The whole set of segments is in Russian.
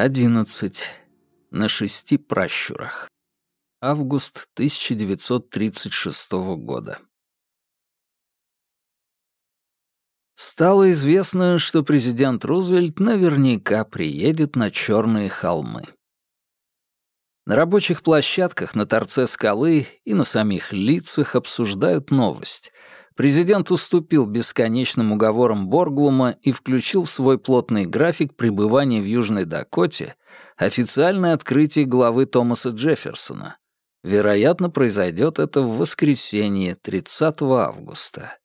11. На шести пращурах. Август 1936 года. Стало известно, что президент Рузвельт наверняка приедет на Черные холмы. На рабочих площадках на торце скалы и на самих лицах обсуждают новость. Президент уступил бесконечным уговорам Борглума и включил в свой плотный график пребывания в Южной Дакоте официальное открытие главы Томаса Джефферсона. Вероятно, произойдет это в воскресенье, 30 августа.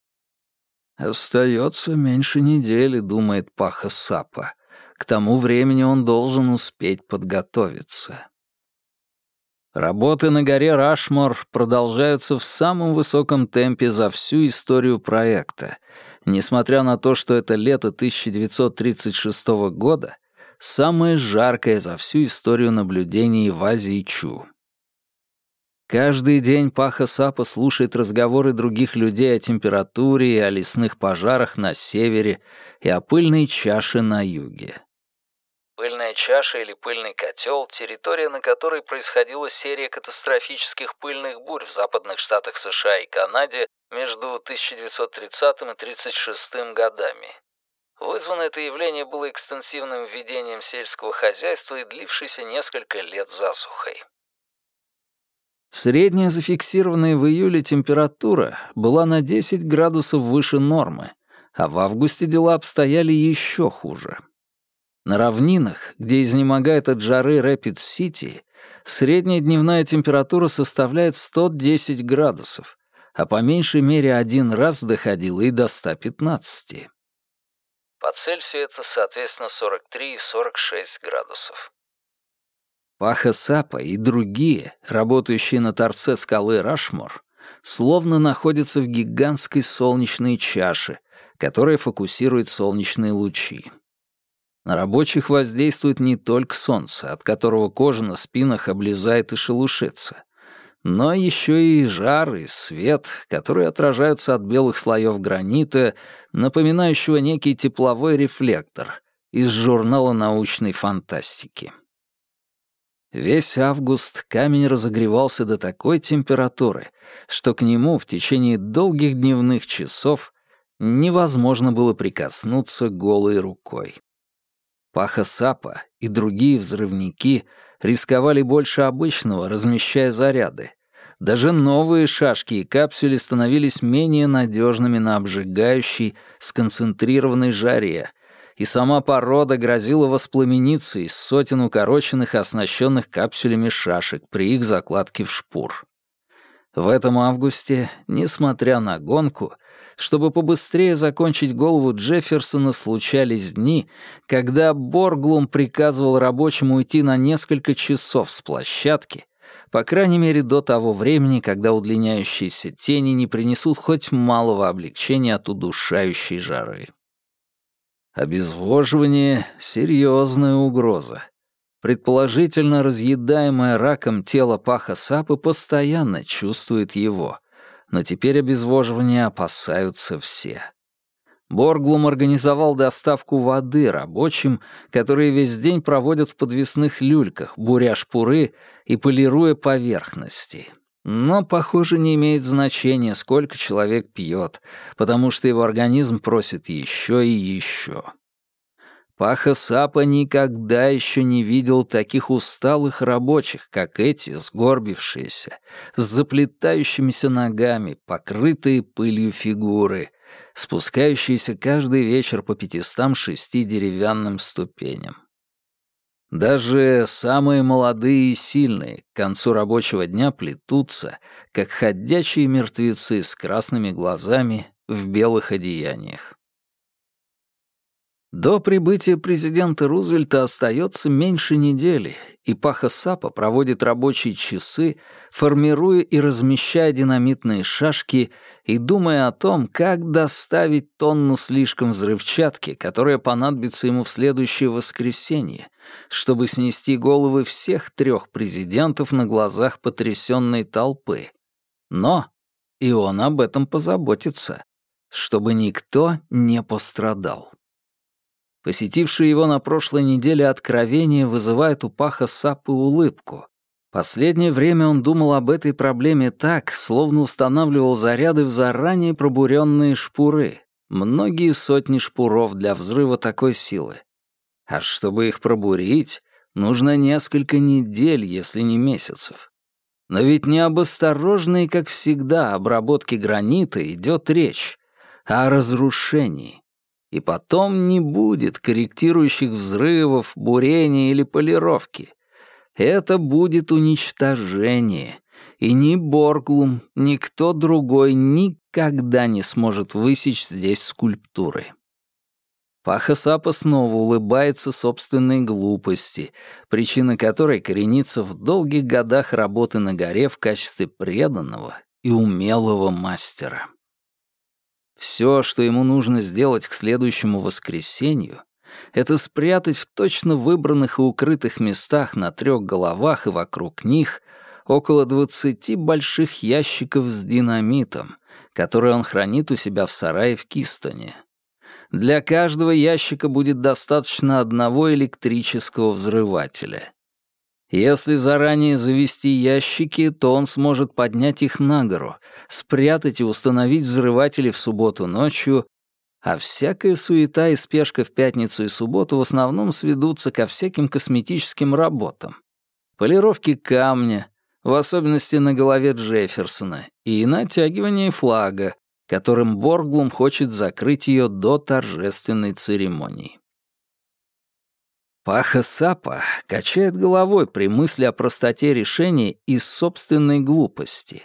«Остается меньше недели», — думает Паха Сапа. «К тому времени он должен успеть подготовиться». Работы на горе Рашмор продолжаются в самом высоком темпе за всю историю проекта, несмотря на то, что это лето 1936 года, самое жаркое за всю историю наблюдений в Азии Чу. Каждый день Паха Сапа слушает разговоры других людей о температуре и о лесных пожарах на севере и о пыльной чаше на юге. Пыльная чаша или пыльный котел — территория, на которой происходила серия катастрофических пыльных бурь в западных штатах США и Канаде между 1930 и 1936 годами. Вызвано это явление было экстенсивным введением сельского хозяйства и длившейся несколько лет засухой. Средняя зафиксированная в июле температура была на 10 градусов выше нормы, а в августе дела обстояли еще хуже. На равнинах, где изнемогает от жары Рэпид-Сити, средняя дневная температура составляет 110 градусов, а по меньшей мере один раз доходила и до 115. По Цельсию это, соответственно, 43 и 46 градусов. Паха Сапа и другие, работающие на торце скалы Рашмор, словно находятся в гигантской солнечной чаше, которая фокусирует солнечные лучи. На рабочих воздействует не только солнце, от которого кожа на спинах облезает и шелушится, но еще и жар и свет, которые отражаются от белых слоев гранита, напоминающего некий тепловой рефлектор из журнала научной фантастики. Весь август камень разогревался до такой температуры, что к нему в течение долгих дневных часов невозможно было прикоснуться голой рукой. Паха Сапа и другие взрывники рисковали больше обычного, размещая заряды. Даже новые шашки и капсули становились менее надежными на обжигающей, сконцентрированной жаре, и сама порода грозила воспламениться из сотен укороченных оснащенных капсулями шашек при их закладке в шпур. В этом августе, несмотря на гонку, чтобы побыстрее закончить голову Джефферсона, случались дни, когда Борглум приказывал рабочим уйти на несколько часов с площадки, по крайней мере до того времени, когда удлиняющиеся тени не принесут хоть малого облегчения от удушающей жары. Обезвоживание — серьезная угроза. Предположительно, разъедаемое раком тело Паха Сапы постоянно чувствует его но теперь обезвоживания опасаются все. Борглум организовал доставку воды рабочим, которые весь день проводят в подвесных люльках, буря шпуры и полируя поверхности. Но, похоже, не имеет значения, сколько человек пьет, потому что его организм просит еще и еще. Паха Сапа никогда еще не видел таких усталых рабочих, как эти, сгорбившиеся, с заплетающимися ногами, покрытые пылью фигуры, спускающиеся каждый вечер по пятистам шести деревянным ступеням. Даже самые молодые и сильные к концу рабочего дня плетутся, как ходячие мертвецы с красными глазами в белых одеяниях. До прибытия президента Рузвельта остается меньше недели, и Паха Сапа проводит рабочие часы, формируя и размещая динамитные шашки и думая о том, как доставить тонну слишком взрывчатки, которая понадобится ему в следующее воскресенье, чтобы снести головы всех трех президентов на глазах потрясенной толпы. Но и он об этом позаботится, чтобы никто не пострадал. Посетившее его на прошлой неделе откровение вызывает у Паха Сапы улыбку. Последнее время он думал об этой проблеме так, словно устанавливал заряды в заранее пробуренные шпуры. Многие сотни шпуров для взрыва такой силы. А чтобы их пробурить, нужно несколько недель, если не месяцев. Но ведь не об осторожной, как всегда, обработке гранита идет речь, а о разрушении. И потом не будет корректирующих взрывов, бурения или полировки. Это будет уничтожение. И ни Борглум, ни кто другой никогда не сможет высечь здесь скульптуры. Паха Сапа снова улыбается собственной глупости, причина которой коренится в долгих годах работы на горе в качестве преданного и умелого мастера. Все, что ему нужно сделать к следующему воскресенью, это спрятать в точно выбранных и укрытых местах на трех головах и вокруг них около двадцати больших ящиков с динамитом, которые он хранит у себя в сарае в Кистоне. Для каждого ящика будет достаточно одного электрического взрывателя. Если заранее завести ящики, то он сможет поднять их на гору, спрятать и установить взрыватели в субботу ночью, а всякая суета и спешка в пятницу и субботу в основном сведутся ко всяким косметическим работам. Полировке камня, в особенности на голове Джефферсона, и натягивание флага, которым Борглум хочет закрыть ее до торжественной церемонии. Паха Сапа качает головой при мысли о простоте решения и собственной глупости.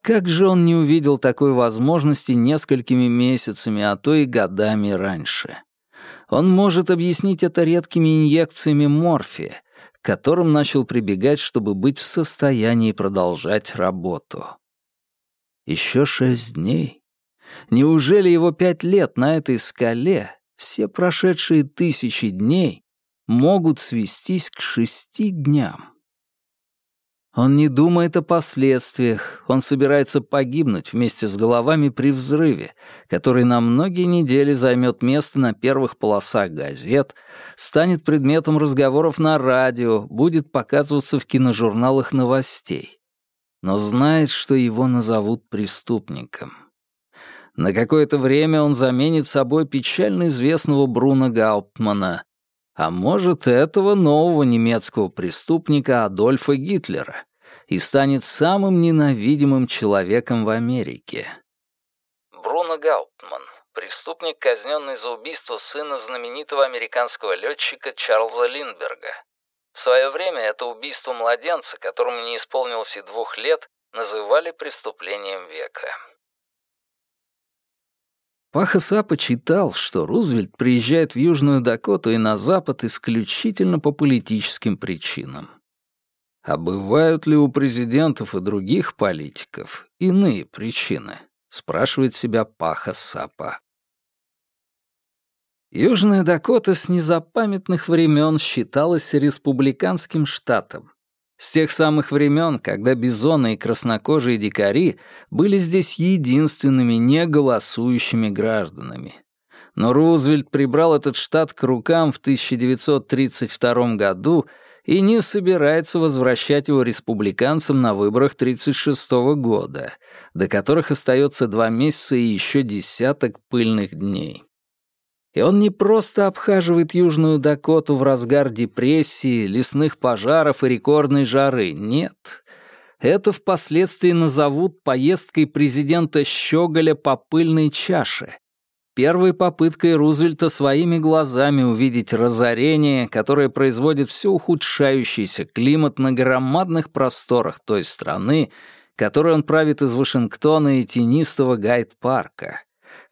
Как же он не увидел такой возможности несколькими месяцами, а то и годами раньше? Он может объяснить это редкими инъекциями морфия, к которым начал прибегать, чтобы быть в состоянии продолжать работу. Еще шесть дней, Неужели его пять лет на этой скале, все прошедшие тысячи дней, могут свестись к шести дням? Он не думает о последствиях, он собирается погибнуть вместе с головами при взрыве, который на многие недели займет место на первых полосах газет, станет предметом разговоров на радио, будет показываться в киножурналах новостей. Но знает, что его назовут преступником. На какое-то время он заменит собой печально известного Бруно Гауптмана, а может, этого нового немецкого преступника Адольфа Гитлера, и станет самым ненавидимым человеком в Америке. Бруно Гауптман, преступник, казненный за убийство сына знаменитого американского летчика Чарльза Линдберга. В свое время это убийство младенца, которому не исполнилось и двух лет, называли преступлением века. Паха Сапа читал, что Рузвельт приезжает в Южную Дакоту и на Запад исключительно по политическим причинам. А бывают ли у президентов и других политиков иные причины? Спрашивает себя Паха Сапа. Южная Дакота с незапамятных времен считалась республиканским штатом, с тех самых времен, когда бизоны и краснокожие дикари были здесь единственными неголосующими гражданами. Но Рузвельт прибрал этот штат к рукам в 1932 году и не собирается возвращать его республиканцам на выборах 1936 года, до которых остается два месяца и еще десяток пыльных дней. И он не просто обхаживает Южную Дакоту в разгар депрессии, лесных пожаров и рекордной жары. Нет. Это впоследствии назовут поездкой президента Щеголя по пыльной чаше. Первой попыткой Рузвельта своими глазами увидеть разорение, которое производит все ухудшающийся климат на громадных просторах той страны, которой он правит из Вашингтона и тенистого Гайд-парка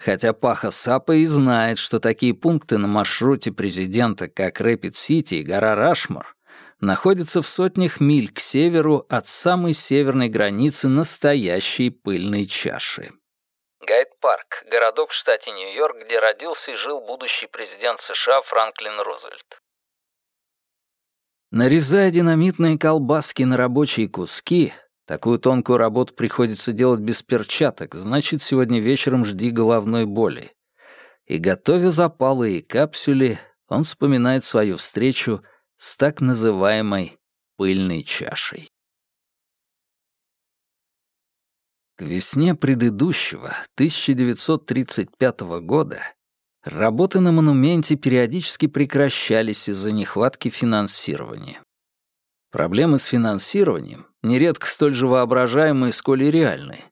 хотя Паха Сапа и знает, что такие пункты на маршруте президента, как Рэпид-Сити и гора Рашмор, находятся в сотнях миль к северу от самой северной границы настоящей пыльной чаши. Гайд-парк — городок в штате Нью-Йорк, где родился и жил будущий президент США Франклин Рузвельт. Нарезая динамитные колбаски на рабочие куски, Такую тонкую работу приходится делать без перчаток, значит, сегодня вечером жди головной боли. И готовя запалы и капсюли, он вспоминает свою встречу с так называемой пыльной чашей. К весне предыдущего, 1935 года, работы на монументе периодически прекращались из-за нехватки финансирования. Проблемы с финансированием, нередко столь же воображаемые, сколь и реальные,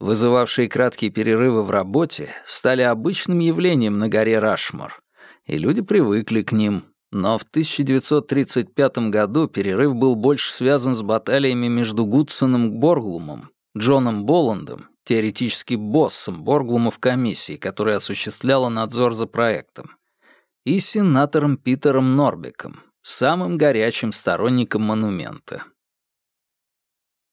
вызывавшие краткие перерывы в работе, стали обычным явлением на горе Рашмор, и люди привыкли к ним, но в 1935 году перерыв был больше связан с баталиями между Гудсоном Борглумом, Джоном Боландом, теоретически боссом Борглума в комиссии, которая осуществляла надзор за проектом, и сенатором Питером Норбеком, самым горячим сторонником монумента.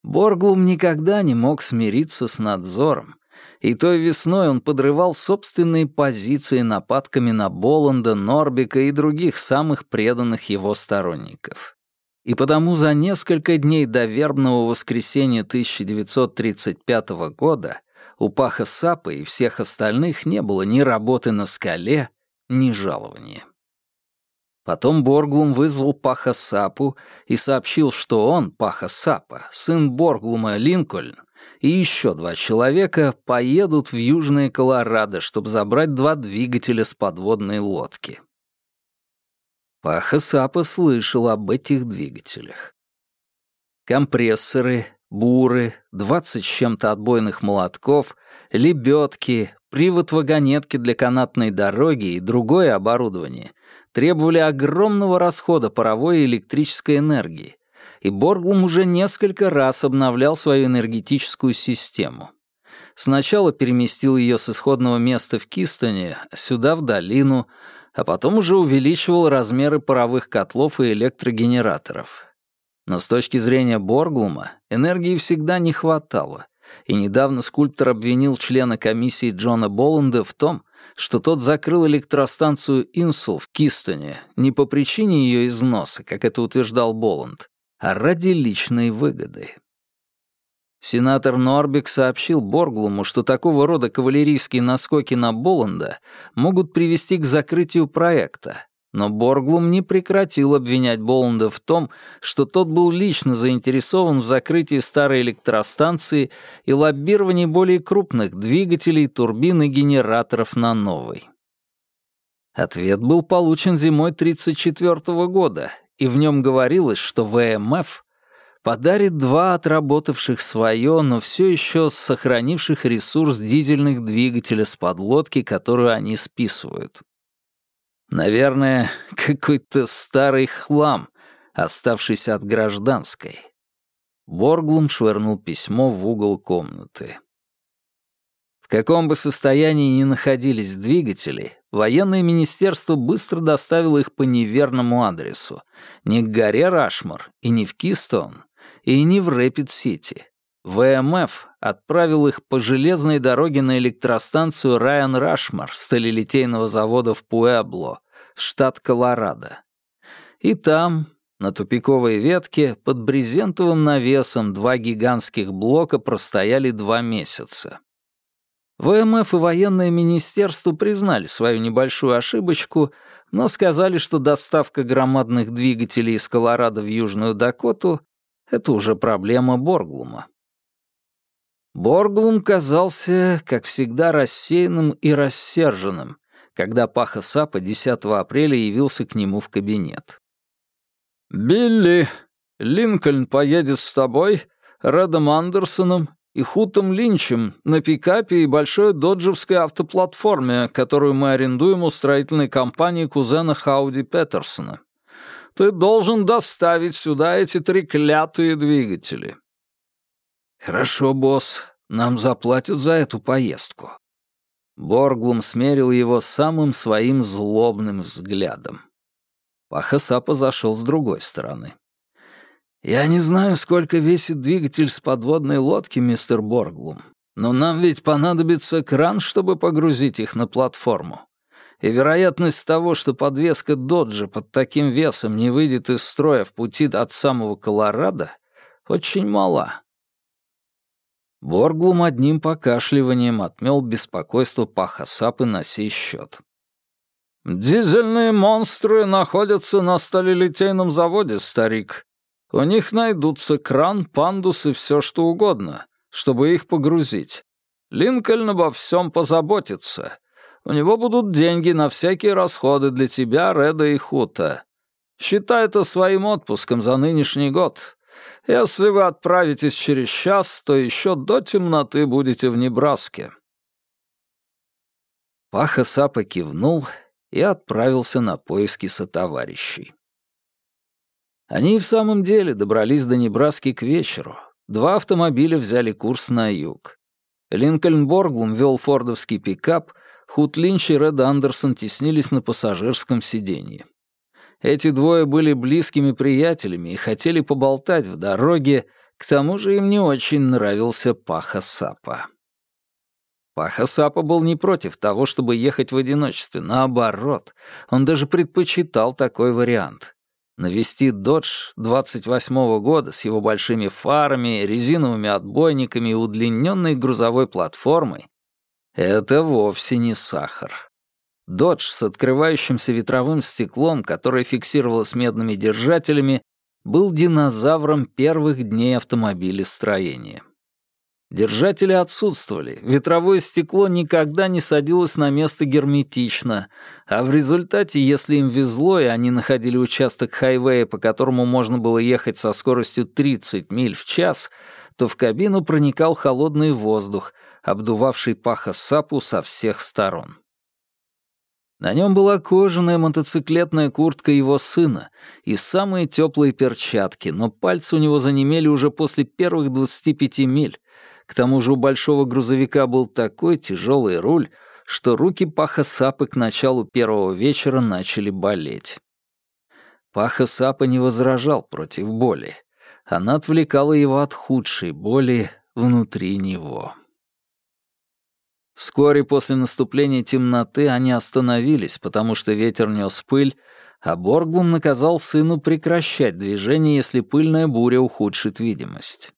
Борглум никогда не мог смириться с надзором, и той весной он подрывал собственные позиции нападками на Боланда, Норбика и других самых преданных его сторонников. И потому за несколько дней до вербного воскресенья 1935 года у Паха Сапа и всех остальных не было ни работы на скале, ни жалования. Потом Борглум вызвал Паха Сапу и сообщил, что он, Паха Сапа, сын Борглума Линкольн, и еще два человека поедут в Южное Колорадо, чтобы забрать два двигателя с подводной лодки. Паха Сапа слышал об этих двигателях. Компрессоры, буры, двадцать с чем-то отбойных молотков, лебедки, привод вагонетки для канатной дороги и другое оборудование требовали огромного расхода паровой и электрической энергии, и Борглум уже несколько раз обновлял свою энергетическую систему. Сначала переместил ее с исходного места в Кистоне сюда, в долину, а потом уже увеличивал размеры паровых котлов и электрогенераторов. Но с точки зрения Борглума энергии всегда не хватало, и недавно скульптор обвинил члена комиссии Джона Боланда в том, что тот закрыл электростанцию Инсул в Кистоне не по причине ее износа, как это утверждал Боланд, а ради личной выгоды. Сенатор Норбик сообщил Борглуму, что такого рода кавалерийские наскоки на Боланда могут привести к закрытию проекта, но Борглум не прекратил обвинять Боланда в том, что тот был лично заинтересован в закрытии старой электростанции и лоббировании более крупных двигателей, турбин и генераторов на новой. Ответ был получен зимой 1934 года, и в нем говорилось, что ВМФ подарит два отработавших свое, но все еще сохранивших ресурс дизельных двигателя с подлодки, которую они списывают. Наверное, какой-то старый хлам, оставшийся от гражданской. Борглум швырнул письмо в угол комнаты. В каком бы состоянии ни находились двигатели, военное министерство быстро доставило их по неверному адресу. Не к горе Рашмор и не в Кистон, и не в Рэпид-Сити. ВМФ отправил их по железной дороге на электростанцию Райан Рашмор сталелитейного завода в Пуэбло, штат Колорадо. И там, на тупиковой ветке, под брезентовым навесом два гигантских блока простояли два месяца. ВМФ и военное министерство признали свою небольшую ошибочку, но сказали, что доставка громадных двигателей из Колорадо в Южную Дакоту — это уже проблема Борглума. Борглум казался, как всегда, рассеянным и рассерженным, когда Паха Сапа 10 апреля явился к нему в кабинет. «Билли, Линкольн поедет с тобой, Рэдом Андерсоном и Хутом Линчем на пикапе и большой доджевской автоплатформе, которую мы арендуем у строительной компании кузена Хауди Петерсона. Ты должен доставить сюда эти треклятые двигатели. «Хорошо, босс, нам заплатят за эту поездку». Борглум смерил его самым своим злобным взглядом. Пахасапа зашел с другой стороны. «Я не знаю, сколько весит двигатель с подводной лодки, мистер Борглум, но нам ведь понадобится кран, чтобы погрузить их на платформу. И вероятность того, что подвеска Доджа под таким весом не выйдет из строя в пути от самого Колорадо, очень мала. Борглум одним покашливанием отмел беспокойство Пахасапы на сей счет. «Дизельные монстры находятся на сталелитейном заводе, старик. У них найдутся кран, пандус и все что угодно, чтобы их погрузить. Линкольн обо всем позаботится. У него будут деньги на всякие расходы для тебя, Реда и Хута. Считай это своим отпуском за нынешний год. Если вы отправитесь через час, то еще до темноты будете в Небраске». Паха Сапа кивнул и отправился на поиски сотоварищей. Они и в самом деле добрались до Небраски к вечеру. Два автомобиля взяли курс на юг. Линкольн Борглум вел фордовский пикап, Худ Линч и Ред Андерсон теснились на пассажирском сиденье. Эти двое были близкими приятелями и хотели поболтать в дороге, к тому же им не очень нравился Паха Сапа. Паха Сапа был не против того, чтобы ехать в одиночестве, наоборот, он даже предпочитал такой вариант. Навести «Додж» 28-го года с его большими фарами, резиновыми отбойниками и удлиненной грузовой платформой — это вовсе не сахар. «Додж» с открывающимся ветровым стеклом, которое фиксировалось медными держателями, был динозавром первых дней автомобилестроения. Держатели отсутствовали, ветровое стекло никогда не садилось на место герметично, а в результате, если им везло и они находили участок хайвея, по которому можно было ехать со скоростью 30 миль в час, то в кабину проникал холодный воздух, обдувавший паха сапу со всех сторон. На нем была кожаная мотоциклетная куртка его сына и самые теплые перчатки, но пальцы у него занемели уже после первых 25 миль, к тому же у большого грузовика был такой тяжелый руль, что руки Паха Сапы к началу первого вечера начали болеть. Паха Сапа не возражал против боли. Она отвлекала его от худшей боли внутри него. Вскоре после наступления темноты они остановились, потому что ветер нес пыль, а Борглум наказал сыну прекращать движение, если пыльная буря ухудшит видимость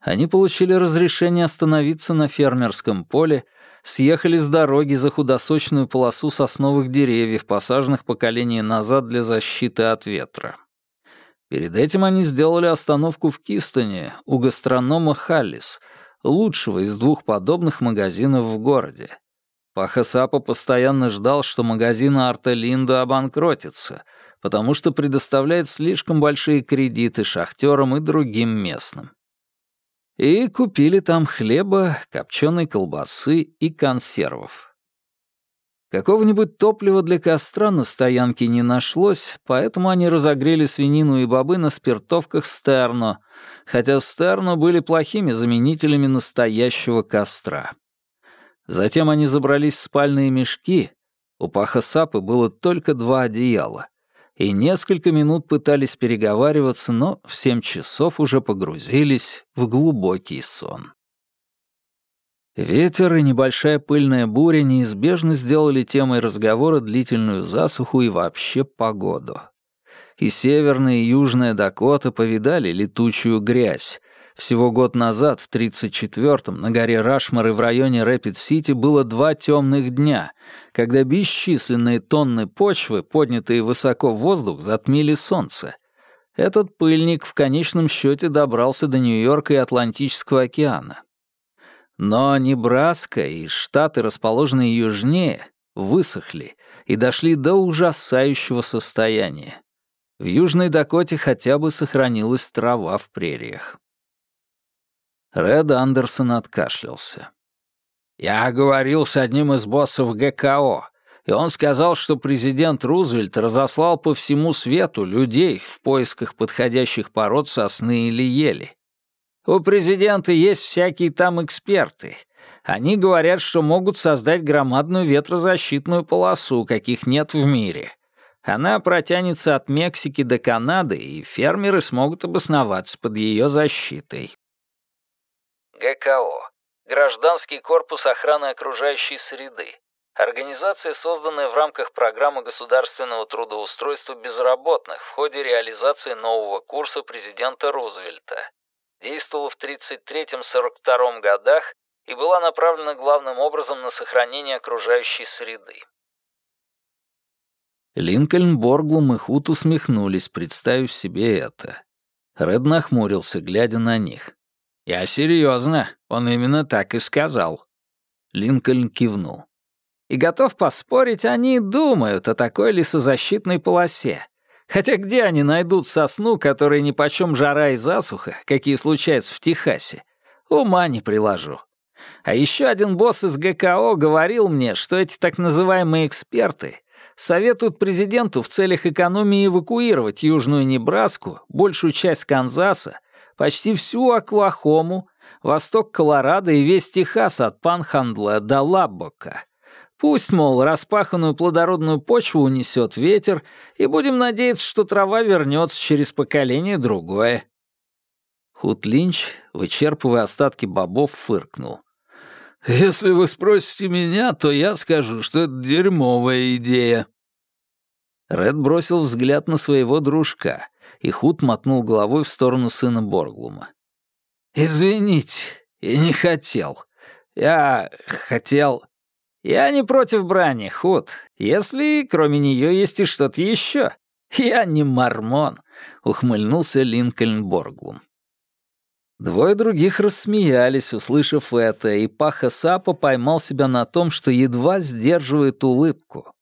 они получили разрешение остановиться на фермерском поле, съехали с дороги за худосочную полосу сосновых деревьев, посаженных поколение назад для защиты от ветра. Перед этим они сделали остановку в Кистоне у гастронома «Халлис», лучшего из двух подобных магазинов в городе. Пахасапа постоянно ждал, что магазин Арта Линда обанкротится, потому что предоставляет слишком большие кредиты шахтерам и другим местным и купили там хлеба, копченой колбасы и консервов. Какого-нибудь топлива для костра на стоянке не нашлось, поэтому они разогрели свинину и бобы на спиртовках Стерно, хотя Стерно были плохими заменителями настоящего костра. Затем они забрались в спальные мешки. У Паха Сапы было только два одеяла и несколько минут пытались переговариваться, но в семь часов уже погрузились в глубокий сон. Ветер и небольшая пыльная буря неизбежно сделали темой разговора длительную засуху и вообще погоду. И северная и южная Дакота повидали летучую грязь, всего год назад, в 34-м, на горе Рашмор и в районе Рэпид-Сити было два темных дня, когда бесчисленные тонны почвы, поднятые высоко в воздух, затмили солнце. Этот пыльник в конечном счете добрался до Нью-Йорка и Атлантического океана. Но Небраска и штаты, расположенные южнее, высохли и дошли до ужасающего состояния. В Южной Дакоте хотя бы сохранилась трава в прериях. Ред Андерсон откашлялся. «Я говорил с одним из боссов ГКО, и он сказал, что президент Рузвельт разослал по всему свету людей в поисках подходящих пород сосны или ели. У президента есть всякие там эксперты. Они говорят, что могут создать громадную ветрозащитную полосу, каких нет в мире. Она протянется от Мексики до Канады, и фермеры смогут обосноваться под ее защитой. ГКО. Гражданский корпус охраны окружающей среды. Организация, созданная в рамках программы государственного трудоустройства безработных в ходе реализации нового курса президента Рузвельта. Действовала в 1933-1942 годах и была направлена главным образом на сохранение окружающей среды. Линкольн, Борглум и Хут усмехнулись, представив себе это. Ред нахмурился, глядя на них. «Я серьезно, он именно так и сказал». Линкольн кивнул. «И готов поспорить, они думают о такой лесозащитной полосе. Хотя где они найдут сосну, которая нипочем жара и засуха, какие случаются в Техасе? Ума не приложу. А еще один босс из ГКО говорил мне, что эти так называемые эксперты советуют президенту в целях экономии эвакуировать Южную Небраску, большую часть Канзаса, почти всю Оклахому, восток Колорадо и весь Техас от Панхандла до Лаббока. Пусть, мол, распаханную плодородную почву унесет ветер, и будем надеяться, что трава вернется через поколение другое. Худ Линч, вычерпывая остатки бобов, фыркнул. «Если вы спросите меня, то я скажу, что это дерьмовая идея». Ред бросил взгляд на своего дружка, и Худ мотнул головой в сторону сына Борглума. «Извините, я не хотел. Я хотел...» «Я не против брани, Худ, если кроме нее есть и что-то еще. Я не мормон», — ухмыльнулся Линкольн Борглум. Двое других рассмеялись, услышав это, и Паха Сапа поймал себя на том, что едва сдерживает улыбку.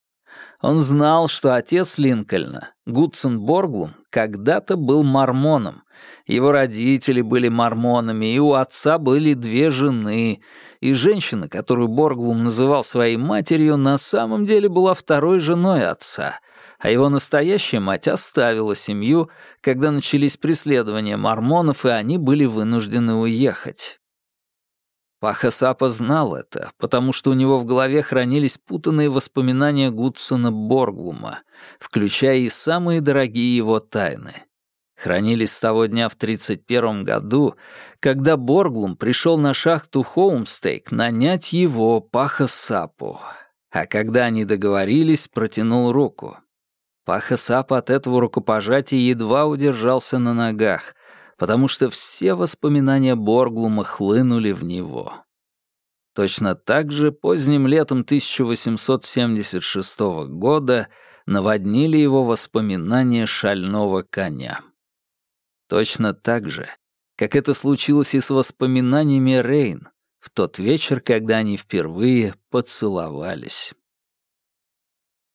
Он знал, что отец Линкольна, Гудсон Борглум, когда-то был мормоном. Его родители были мормонами, и у отца были две жены, и женщина, которую Борглум называл своей матерью, на самом деле была второй женой отца — а его настоящая мать оставила семью, когда начались преследования мормонов, и они были вынуждены уехать. Пахасапа знал это, потому что у него в голове хранились путанные воспоминания Гудсона Борглума, включая и самые дорогие его тайны. Хранились с того дня в 1931 году, когда Борглум пришел на шахту Хоумстейк нанять его Пахасапу, а когда они договорились, протянул руку. Паха Сапа от этого рукопожатия едва удержался на ногах, потому что все воспоминания Борглума хлынули в него. Точно так же поздним летом 1876 года наводнили его воспоминания шального коня. Точно так же, как это случилось и с воспоминаниями Рейн в тот вечер, когда они впервые поцеловались.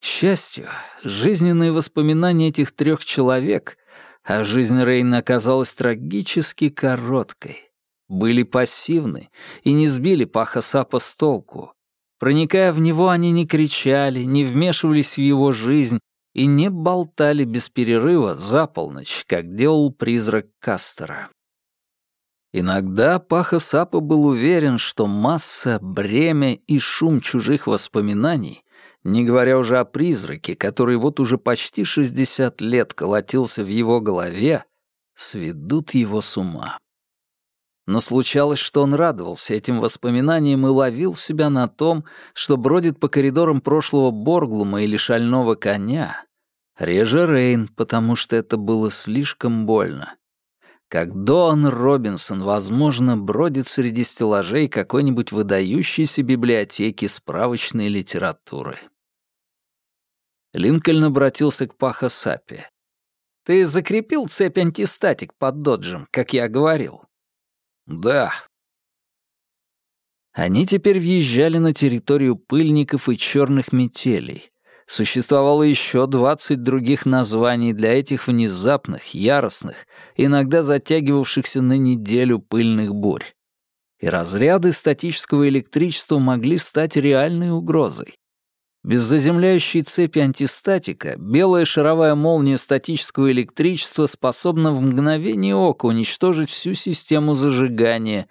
К счастью, жизненные воспоминания этих трех человек, а жизнь Рейна оказалась трагически короткой, были пассивны и не сбили Паха Сапа с толку. Проникая в него, они не кричали, не вмешивались в его жизнь и не болтали без перерыва за полночь, как делал призрак Кастера. Иногда Паха Сапа был уверен, что масса, бремя и шум чужих воспоминаний не говоря уже о призраке, который вот уже почти 60 лет колотился в его голове, сведут его с ума. Но случалось, что он радовался этим воспоминаниям и ловил себя на том, что бродит по коридорам прошлого Борглума или шального коня, реже Рейн, потому что это было слишком больно. Как Дон Робинсон, возможно, бродит среди стеллажей какой-нибудь выдающейся библиотеки справочной литературы. Линкольн обратился к Паха Сапи. «Ты закрепил цепь антистатик под доджем, как я говорил?» «Да». Они теперь въезжали на территорию пыльников и черных метелей. Существовало еще двадцать других названий для этих внезапных, яростных, иногда затягивавшихся на неделю пыльных бурь. И разряды статического электричества могли стать реальной угрозой. Без заземляющей цепи антистатика белая шаровая молния статического электричества способна в мгновение ока уничтожить всю систему зажигания,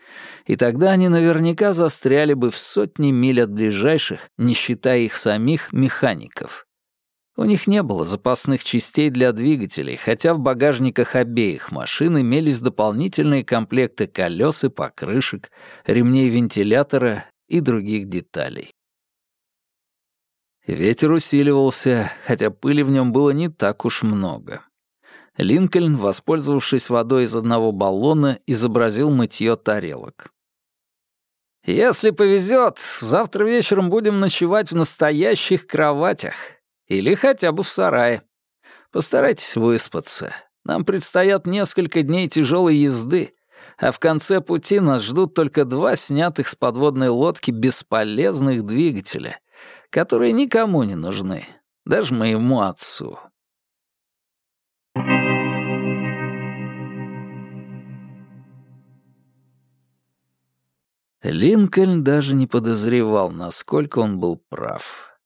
и тогда они наверняка застряли бы в сотни миль от ближайших, не считая их самих, механиков. У них не было запасных частей для двигателей, хотя в багажниках обеих машин имелись дополнительные комплекты колес и покрышек, ремней вентилятора и других деталей. Ветер усиливался, хотя пыли в нем было не так уж много. Линкольн, воспользовавшись водой из одного баллона, изобразил мытье тарелок. «Если повезет, завтра вечером будем ночевать в настоящих кроватях. Или хотя бы в сарае. Постарайтесь выспаться. Нам предстоят несколько дней тяжелой езды, а в конце пути нас ждут только два снятых с подводной лодки бесполезных двигателя, которые никому не нужны, даже моему отцу. Линкольн даже не подозревал, насколько он был прав.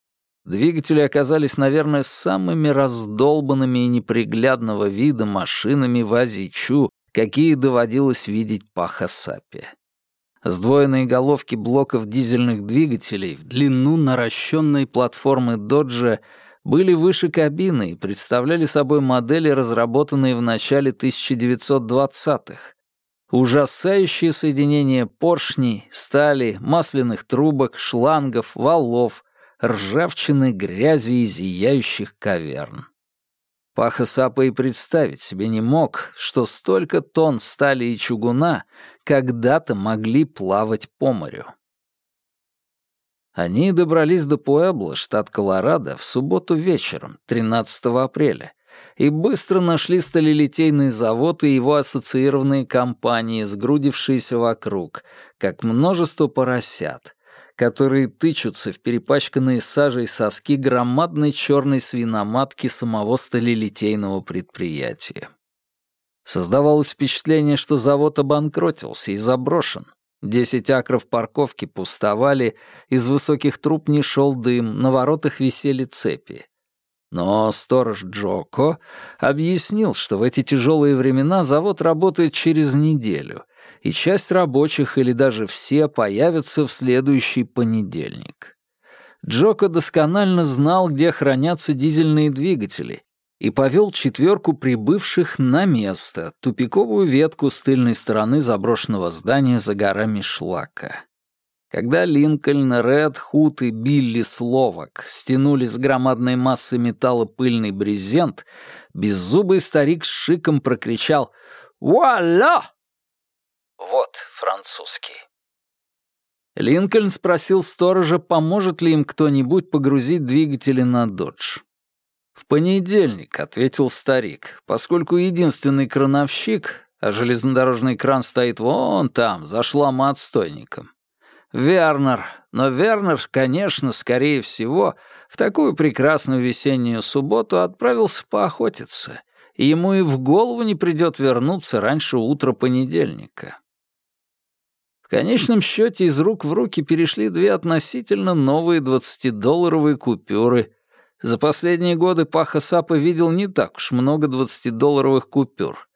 Двигатели оказались, наверное, самыми раздолбанными и неприглядного вида машинами в Азичу, какие доводилось видеть по Хасапе. Сдвоенные головки блоков дизельных двигателей в длину наращенной платформы «Доджа» были выше кабины и представляли собой модели, разработанные в начале 1920-х. Ужасающее соединение поршней, стали, масляных трубок, шлангов, валов, ржавчины, грязи и зияющих каверн. Паха Сапа и представить себе не мог, что столько тонн стали и чугуна когда-то могли плавать по морю. Они добрались до Пуэбло, штат Колорадо, в субботу вечером, 13 апреля, и быстро нашли сталелитейный завод и его ассоциированные компании, сгрудившиеся вокруг, как множество поросят, которые тычутся в перепачканные сажей соски громадной черной свиноматки самого сталелитейного предприятия. Создавалось впечатление, что завод обанкротился и заброшен. Десять акров парковки пустовали, из высоких труб не шел дым, на воротах висели цепи. Но сторож Джоко объяснил, что в эти тяжелые времена завод работает через неделю — и часть рабочих или даже все появятся в следующий понедельник. Джоко досконально знал, где хранятся дизельные двигатели, и повел четверку прибывших на место, тупиковую ветку с тыльной стороны заброшенного здания за горами шлака. Когда Линкольн, Ред, Хут и Билли Словак стянули с громадной массы металла пыльный брезент, беззубый старик с шиком прокричал «Вуаля!» Вот французский. Линкольн спросил сторожа, поможет ли им кто-нибудь погрузить двигатели на «Додж». «В понедельник», — ответил старик, поскольку единственный крановщик, а железнодорожный кран стоит вон там, за шламоотстойником. Вернер, но Вернер, конечно, скорее всего, в такую прекрасную весеннюю субботу отправился поохотиться, и ему и в голову не придет вернуться раньше утра понедельника. В конечном счете из рук в руки перешли две относительно новые 20-долларовые купюры. За последние годы Паха Сапа видел не так уж много 20-долларовых купюр.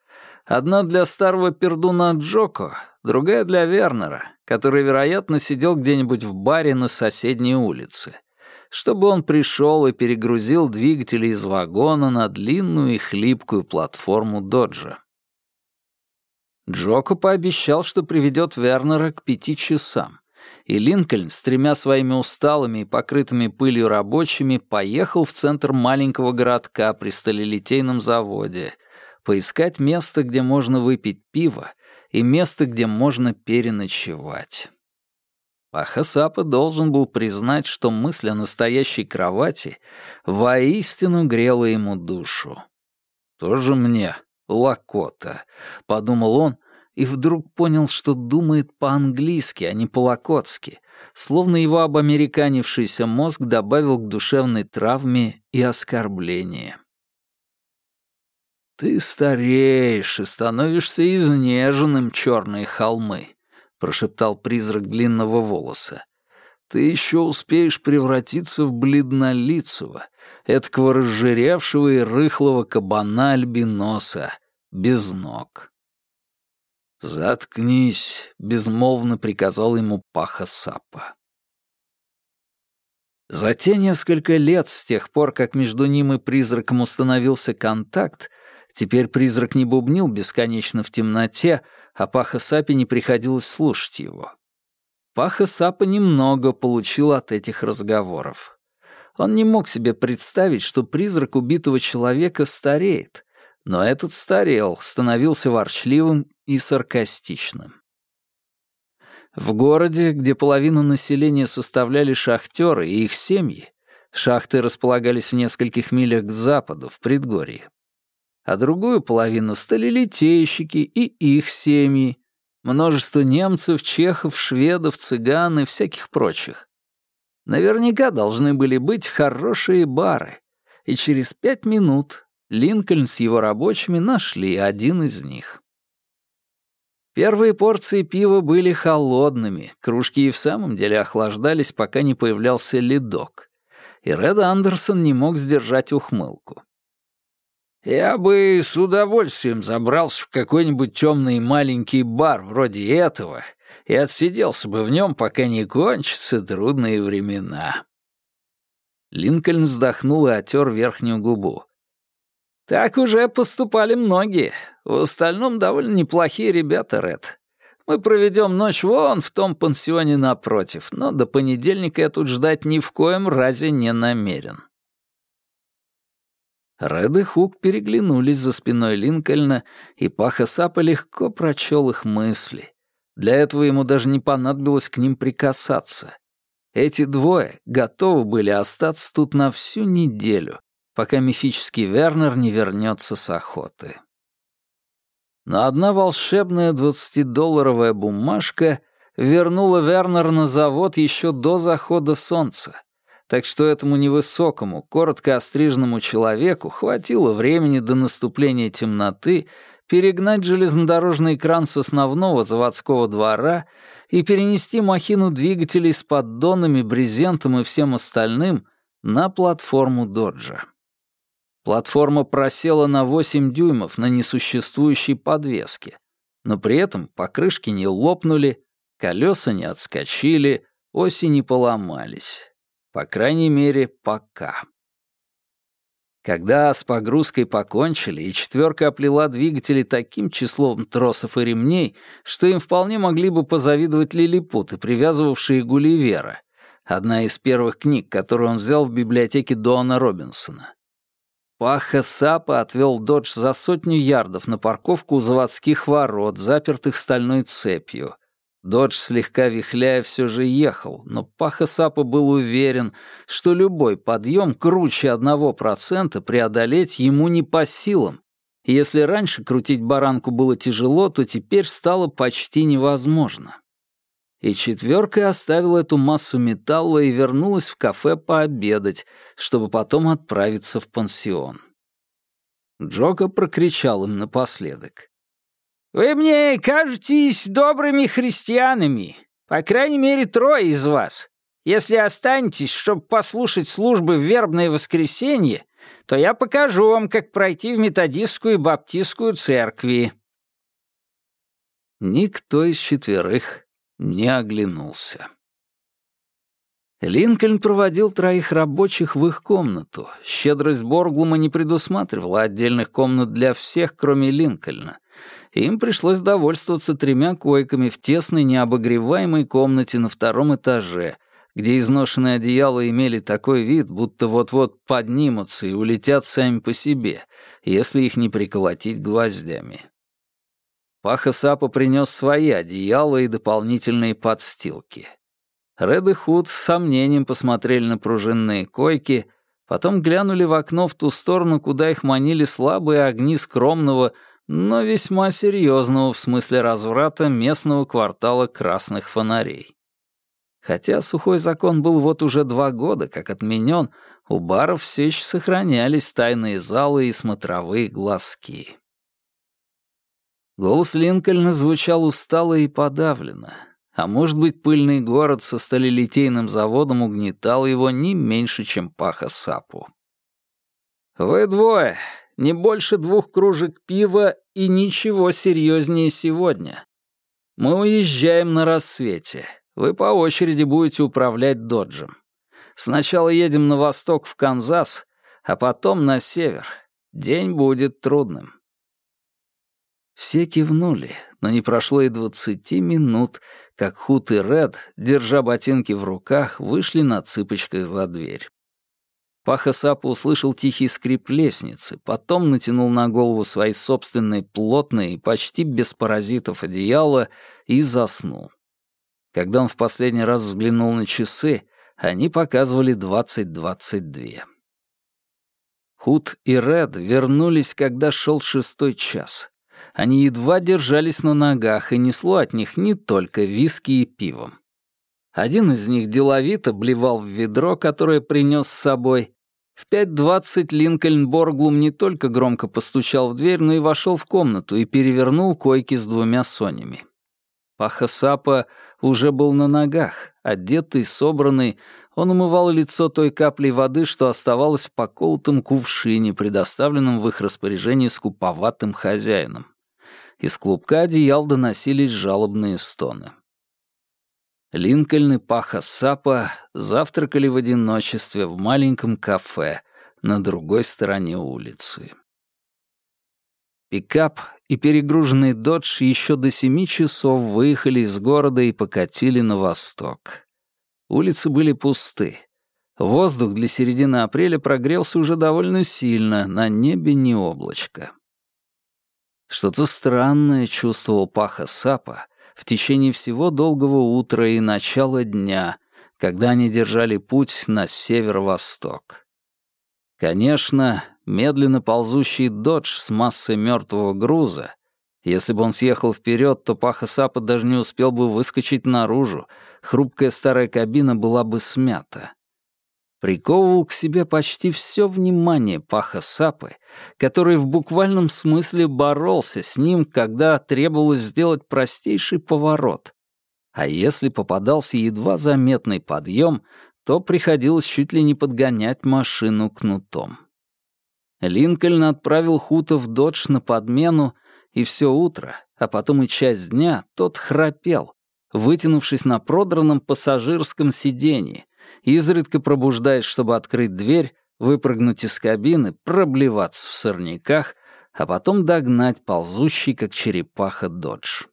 Одна для старого пердуна Джоко, другая для Вернера, который, вероятно, сидел где-нибудь в баре на соседней улице, чтобы он пришел и перегрузил двигатели из вагона на длинную и хлипкую платформу Доджа. Джоко пообещал, что приведет Вернера к пяти часам, и Линкольн с тремя своими усталыми и покрытыми пылью рабочими поехал в центр маленького городка при сталелитейном заводе, поискать место, где можно выпить пиво, и место, где можно переночевать. Ахасапа должен был признать, что мысль о настоящей кровати воистину грела ему душу. «Тоже мне Лакота», — подумал он, и вдруг понял, что думает по-английски, а не по-лакотски, словно его обамериканившийся мозг добавил к душевной травме и оскорбление. «Ты стареешь и становишься изнеженным, черные холмы», — прошептал призрак длинного волоса. «Ты еще успеешь превратиться в бледнолицего, эткого разжиревшего и рыхлого кабана-альбиноса, без ног. «Заткнись», — безмолвно приказал ему Паха Сапа. За те несколько лет с тех пор, как между ним и призраком установился контакт, теперь призрак не бубнил бесконечно в темноте, а Паха Сапе не приходилось слушать его. Паха Сапа немного получил от этих разговоров. Он не мог себе представить, что призрак убитого человека стареет, но этот старел, становился ворчливым и саркастичным. В городе, где половину населения составляли шахтеры и их семьи, Шахты располагались в нескольких милях к западу, в предгорье. А другую половину сталелитейщики и их семьи, множество немцев, чехов, шведов, цыган и всяких прочих. Наверняка должны были быть хорошие бары, и через пять минут Линкольн с его рабочими нашли один из них. Первые порции пива были холодными, кружки и в самом деле охлаждались, пока не появлялся ледок. И Ред Андерсон не мог сдержать ухмылку. «Я бы с удовольствием забрался в какой-нибудь темный маленький бар вроде этого и отсиделся бы в нем, пока не кончатся трудные времена». Линкольн вздохнул и отер верхнюю губу. «Так уже поступали многие. В остальном довольно неплохие ребята, Ред. Мы проведем ночь вон в том пансионе напротив, но до понедельника я тут ждать ни в коем разе не намерен». Ред и Хук переглянулись за спиной Линкольна, и Паха Сапа легко прочел их мысли. Для этого ему даже не понадобилось к ним прикасаться. Эти двое готовы были остаться тут на всю неделю, пока мифический Вернер не вернется с охоты. Но одна волшебная двадцатидолларовая бумажка вернула Вернер на завод еще до захода солнца, так что этому невысокому, коротко остриженному человеку хватило времени до наступления темноты перегнать железнодорожный кран с основного заводского двора и перенести махину двигателей с поддонами, брезентом и всем остальным на платформу «Доджа». Платформа просела на 8 дюймов на несуществующей подвеске, но при этом покрышки не лопнули, колеса не отскочили, оси не поломались. По крайней мере, пока. Когда с погрузкой покончили, и четверка оплела двигатели таким числом тросов и ремней, что им вполне могли бы позавидовать лилипуты, привязывавшие Гулливера, одна из первых книг, которую он взял в библиотеке Дона Робинсона. Паха Сапа отвел Додж за сотню ярдов на парковку у заводских ворот, запертых стальной цепью, Додж, слегка вихляя, все же ехал, но Паха Сапа был уверен, что любой подъем круче одного процента преодолеть ему не по силам. Если раньше крутить баранку было тяжело, то теперь стало почти невозможно. И четверка оставила эту массу металла и вернулась в кафе пообедать, чтобы потом отправиться в пансион. Джока прокричал им напоследок. Вы мне кажетесь добрыми христианами, по крайней мере, трое из вас. Если останетесь, чтобы послушать службы в вербное воскресенье, то я покажу вам, как пройти в методистскую и баптистскую церкви». Никто из четверых не оглянулся. Линкольн проводил троих рабочих в их комнату. Щедрость Борглума не предусматривала отдельных комнат для всех, кроме Линкольна, им пришлось довольствоваться тремя койками в тесной необогреваемой комнате на втором этаже, где изношенные одеяла имели такой вид, будто вот-вот поднимутся и улетят сами по себе, если их не приколотить гвоздями. Паха Сапа принес свои одеяла и дополнительные подстилки. Ред и Худ с сомнением посмотрели на пружинные койки, потом глянули в окно в ту сторону, куда их манили слабые огни скромного, но весьма серьезного в смысле разврата местного квартала красных фонарей. Хотя сухой закон был вот уже два года, как отменен, у баров все еще сохранялись тайные залы и смотровые глазки. Голос Линкольна звучал устало и подавленно, а может быть, пыльный город со сталелитейным заводом угнетал его не меньше, чем паха сапу. «Вы двое, не больше двух кружек пива и ничего серьезнее сегодня. Мы уезжаем на рассвете. Вы по очереди будете управлять доджем. Сначала едем на восток в Канзас, а потом на север. День будет трудным. Все кивнули, но не прошло и двадцати минут, как Хут и Ред, держа ботинки в руках, вышли на цыпочках за дверь. Паха Сапа услышал тихий скрип лестницы, потом натянул на голову свои собственные плотные и почти без паразитов одеяла и заснул. Когда он в последний раз взглянул на часы, они показывали 20-22. Худ и Ред вернулись, когда шел шестой час. Они едва держались на ногах, и несло от них не только виски и пивом. Один из них деловито блевал в ведро, которое принес с собой. В 5.20 Линкольн Борглум не только громко постучал в дверь, но и вошел в комнату и перевернул койки с двумя сонями. Паха Сапа уже был на ногах, одетый, собранный, он умывал лицо той каплей воды, что оставалось в поколотом кувшине, предоставленном в их распоряжении скуповатым хозяином. Из клубка одеял доносились жалобные стоны. Линкольн и Паха Сапа завтракали в одиночестве в маленьком кафе на другой стороне улицы. Пикап и перегруженный «Додж» еще до семи часов выехали из города и покатили на восток. Улицы были пусты. Воздух для середины апреля прогрелся уже довольно сильно, на небе не облачко. Что-то странное чувствовал Паха Сапа в течение всего долгого утра и начала дня, когда они держали путь на северо-восток. Конечно, медленно ползущий додж с массой мертвого груза, если бы он съехал вперед, то Паха Сапа даже не успел бы выскочить наружу, хрупкая старая кабина была бы смята. Приковывал к себе почти все внимание Паха Сапы, который в буквальном смысле боролся с ним, когда требовалось сделать простейший поворот. А если попадался едва заметный подъем, то приходилось чуть ли не подгонять машину кнутом. Линкольн отправил Хута в Додж на подмену, и все утро, а потом и часть дня тот храпел, вытянувшись на продранном пассажирском сиденье, изредка пробуждаясь, чтобы открыть дверь, выпрыгнуть из кабины, проблеваться в сорняках, а потом догнать ползущий, как черепаха, додж.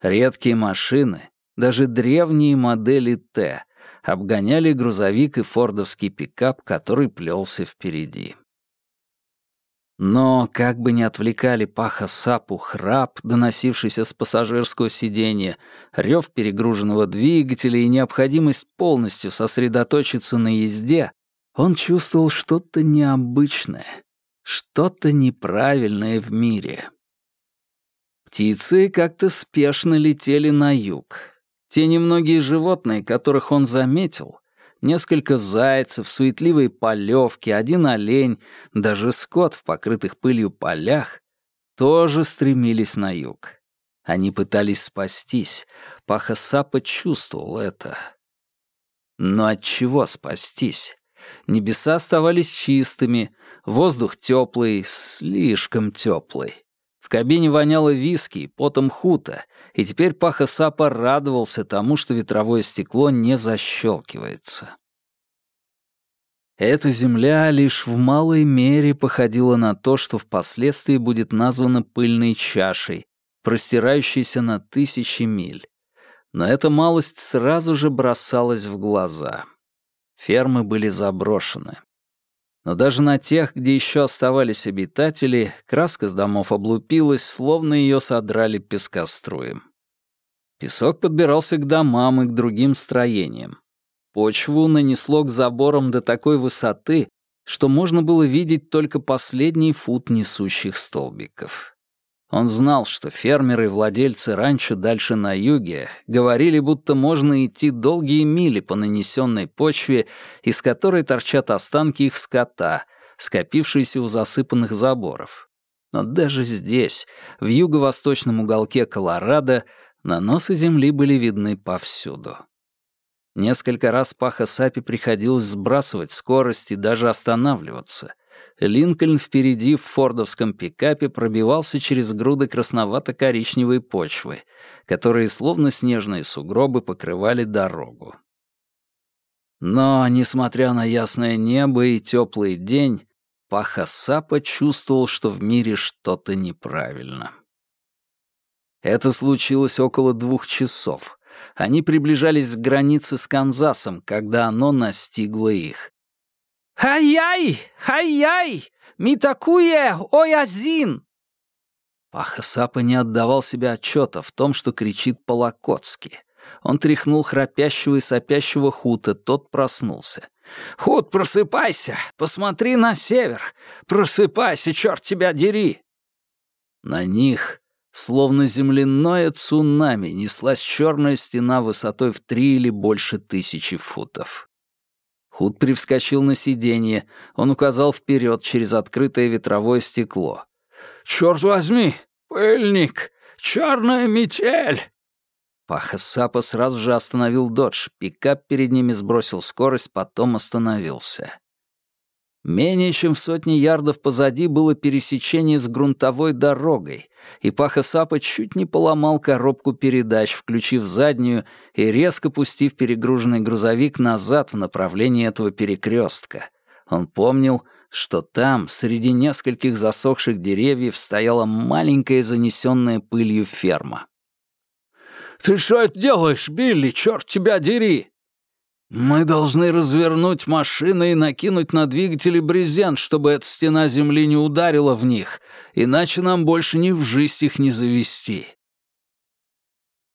Редкие машины, даже древние модели Т, обгоняли грузовик и фордовский пикап, который плелся впереди. Но, как бы ни отвлекали паха сапу храп, доносившийся с пассажирского сиденья, рев перегруженного двигателя и необходимость полностью сосредоточиться на езде, он чувствовал что-то необычное, что-то неправильное в мире. Птицы как-то спешно летели на юг. Те немногие животные, которых он заметил, Несколько зайцев, суетливые полевки, один олень, даже скот в покрытых пылью полях тоже стремились на юг. Они пытались спастись. Паха Сапа чувствовал это. Но от чего спастись? Небеса оставались чистыми, воздух теплый, слишком теплый. Кабине воняло виски и потом хута, и теперь Паха Сапа радовался тому, что ветровое стекло не защелкивается. Эта земля лишь в малой мере походила на то, что впоследствии будет названо пыльной чашей, простирающейся на тысячи миль. Но эта малость сразу же бросалась в глаза. Фермы были заброшены. Но даже на тех, где еще оставались обитатели, краска с домов облупилась, словно ее содрали пескоструем. Песок подбирался к домам и к другим строениям. Почву нанесло к заборам до такой высоты, что можно было видеть только последний фут несущих столбиков. Он знал, что фермеры и владельцы раньше дальше на юге говорили, будто можно идти долгие мили по нанесенной почве, из которой торчат останки их скота, скопившиеся у засыпанных заборов. Но даже здесь, в юго-восточном уголке Колорадо, наносы земли были видны повсюду. Несколько раз Паха Сапи приходилось сбрасывать скорость и даже останавливаться. Линкольн впереди в фордовском пикапе пробивался через груды красновато-коричневой почвы, которые словно снежные сугробы покрывали дорогу. Но, несмотря на ясное небо и теплый день, Паха Сапа чувствовал, что в мире что-то неправильно. Это случилось около двух часов — они приближались к границе с Канзасом, когда оно настигло их. «Хай-яй! Хай-яй! Митакуе! Ой-азин!» Паха Сапа не отдавал себе отчета в том, что кричит по-лакотски. Он тряхнул храпящего и сопящего Хута, тот проснулся. «Хут, просыпайся! Посмотри на север! Просыпайся, черт тебя дери!» На них, словно земляное цунами, неслась черная стена высотой в три или больше тысячи футов. Худ привскочил на сиденье, он указал вперед через открытое ветровое стекло. «Черт возьми! Пыльник! Черная метель!» Паха Сапа сразу же остановил додж. Пикап перед ними сбросил скорость, потом остановился. Менее чем в сотни ярдов позади было пересечение с грунтовой дорогой, и Паха Сапа чуть не поломал коробку передач, включив заднюю и резко пустив перегруженный грузовик назад в направлении этого перекрестка. Он помнил, что там, среди нескольких засохших деревьев, стояла маленькая занесенная пылью ферма. «Ты что это делаешь, Билли? Черт тебя дери!» «Мы должны развернуть машины и накинуть на двигатели брезент, чтобы эта стена земли не ударила в них, иначе нам больше ни в жизнь их не завести».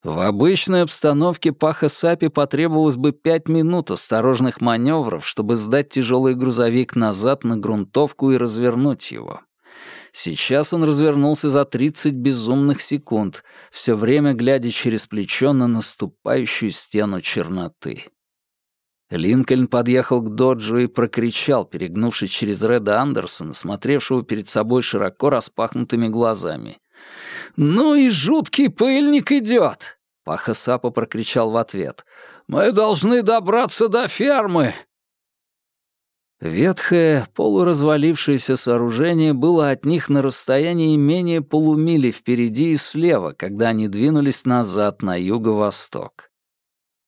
В обычной обстановке Паха Сапи потребовалось бы пять минут осторожных маневров, чтобы сдать тяжелый грузовик назад на грунтовку и развернуть его. Сейчас он развернулся за 30 безумных секунд, все время глядя через плечо на наступающую стену черноты. Линкольн подъехал к доджу и прокричал, перегнувшись через Реда Андерсона, смотревшего перед собой широко распахнутыми глазами. «Ну и жуткий пыльник идет!» Паха прокричал в ответ. «Мы должны добраться до фермы!» Ветхое, полуразвалившееся сооружение было от них на расстоянии менее полумили впереди и слева, когда они двинулись назад на юго-восток.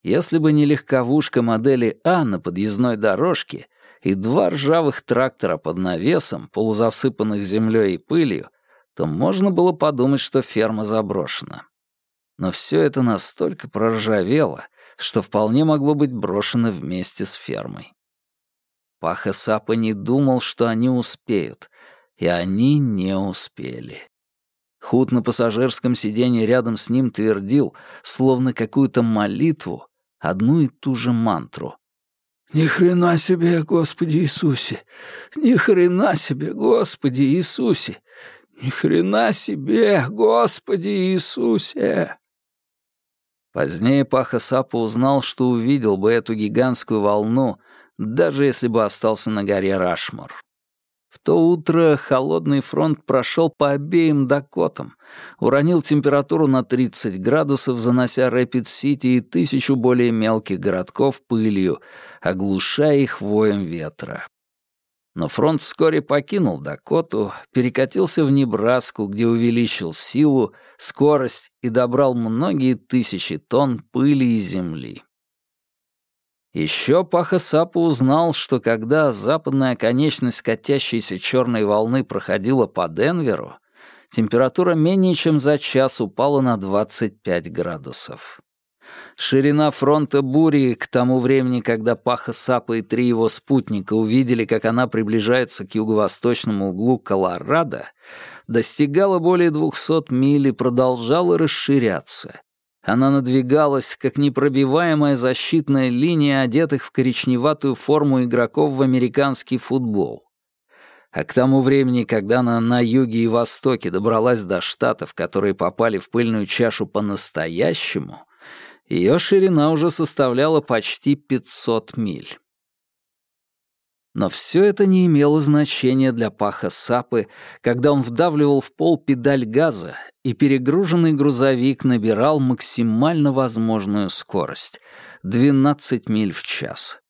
Если бы не легковушка модели А на подъездной дорожке и два ржавых трактора под навесом, полузавсыпанных землей и пылью, то можно было подумать, что ферма заброшена. Но все это настолько проржавело, что вполне могло быть брошено вместе с фермой. Паха Сапа не думал, что они успеют, и они не успели. Худ на пассажирском сиденье рядом с ним твердил, словно какую-то молитву, одну и ту же мантру. «Ни хрена себе, Господи Иисусе! Ни хрена себе, Господи Иисусе! Ни хрена себе, Господи Иисусе!» Позднее Паха Сапа узнал, что увидел бы эту гигантскую волну, даже если бы остался на горе Рашмор. В то утро холодный фронт прошел по обеим Дакотам, уронил температуру на 30 градусов, занося Рэпид-Сити и тысячу более мелких городков пылью, оглушая их воем ветра. Но фронт вскоре покинул Дакоту, перекатился в Небраску, где увеличил силу, скорость и добрал многие тысячи тонн пыли и земли. Еще Паха Сапа узнал, что когда западная конечность катящейся черной волны проходила по Денверу, температура менее чем за час упала на 25 градусов. Ширина фронта бури к тому времени, когда Паха Сапа и три его спутника увидели, как она приближается к юго-восточному углу Колорадо, достигала более 200 миль и продолжала расширяться, она надвигалась, как непробиваемая защитная линия одетых в коричневатую форму игроков в американский футбол. А к тому времени, когда она на юге и востоке добралась до штатов, которые попали в пыльную чашу по-настоящему, ее ширина уже составляла почти 500 миль. Но все это не имело значения для паха Сапы, когда он вдавливал в пол педаль газа, и перегруженный грузовик набирал максимально возможную скорость — 12 миль в час.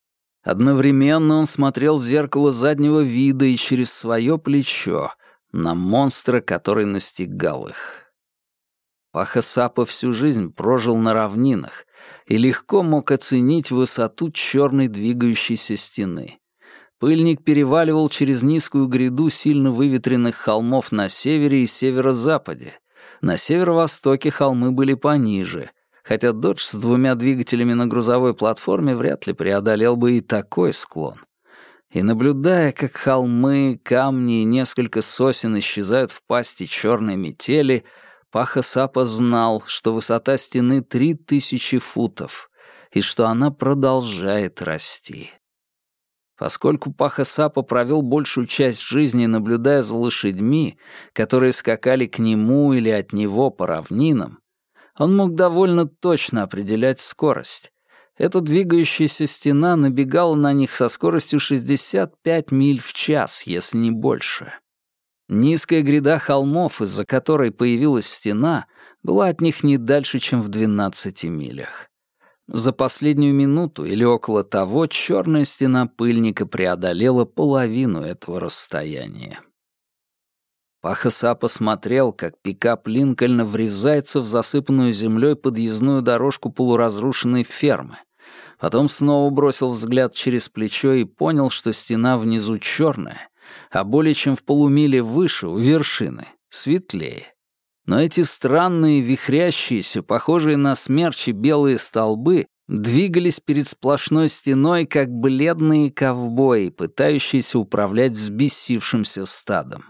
Одновременно он смотрел в зеркало заднего вида и через свое плечо на монстра, который настигал их. Паха Сапа всю жизнь прожил на равнинах и легко мог оценить высоту черной двигающейся стены. Пыльник переваливал через низкую гряду сильно выветренных холмов на севере и северо-западе. На северо-востоке холмы были пониже, хотя «Додж» с двумя двигателями на грузовой платформе вряд ли преодолел бы и такой склон. И наблюдая, как холмы, камни и несколько сосен исчезают в пасти черной метели, Паха Сапа знал, что высота стены три тысячи футов и что она продолжает расти. Поскольку Паха Сапа провел большую часть жизни, наблюдая за лошадьми, которые скакали к нему или от него по равнинам, он мог довольно точно определять скорость. Эта двигающаяся стена набегала на них со скоростью 65 миль в час, если не больше. Низкая гряда холмов, из-за которой появилась стена, была от них не дальше, чем в 12 милях. За последнюю минуту или около того черная стена пыльника преодолела половину этого расстояния. Пахаса посмотрел, как пикап Линкольна врезается в засыпанную землей подъездную дорожку полуразрушенной фермы. Потом снова бросил взгляд через плечо и понял, что стена внизу черная, а более чем в полумиле выше, у вершины, светлее. Но эти странные, вихрящиеся, похожие на смерчи белые столбы двигались перед сплошной стеной, как бледные ковбои, пытающиеся управлять взбесившимся стадом.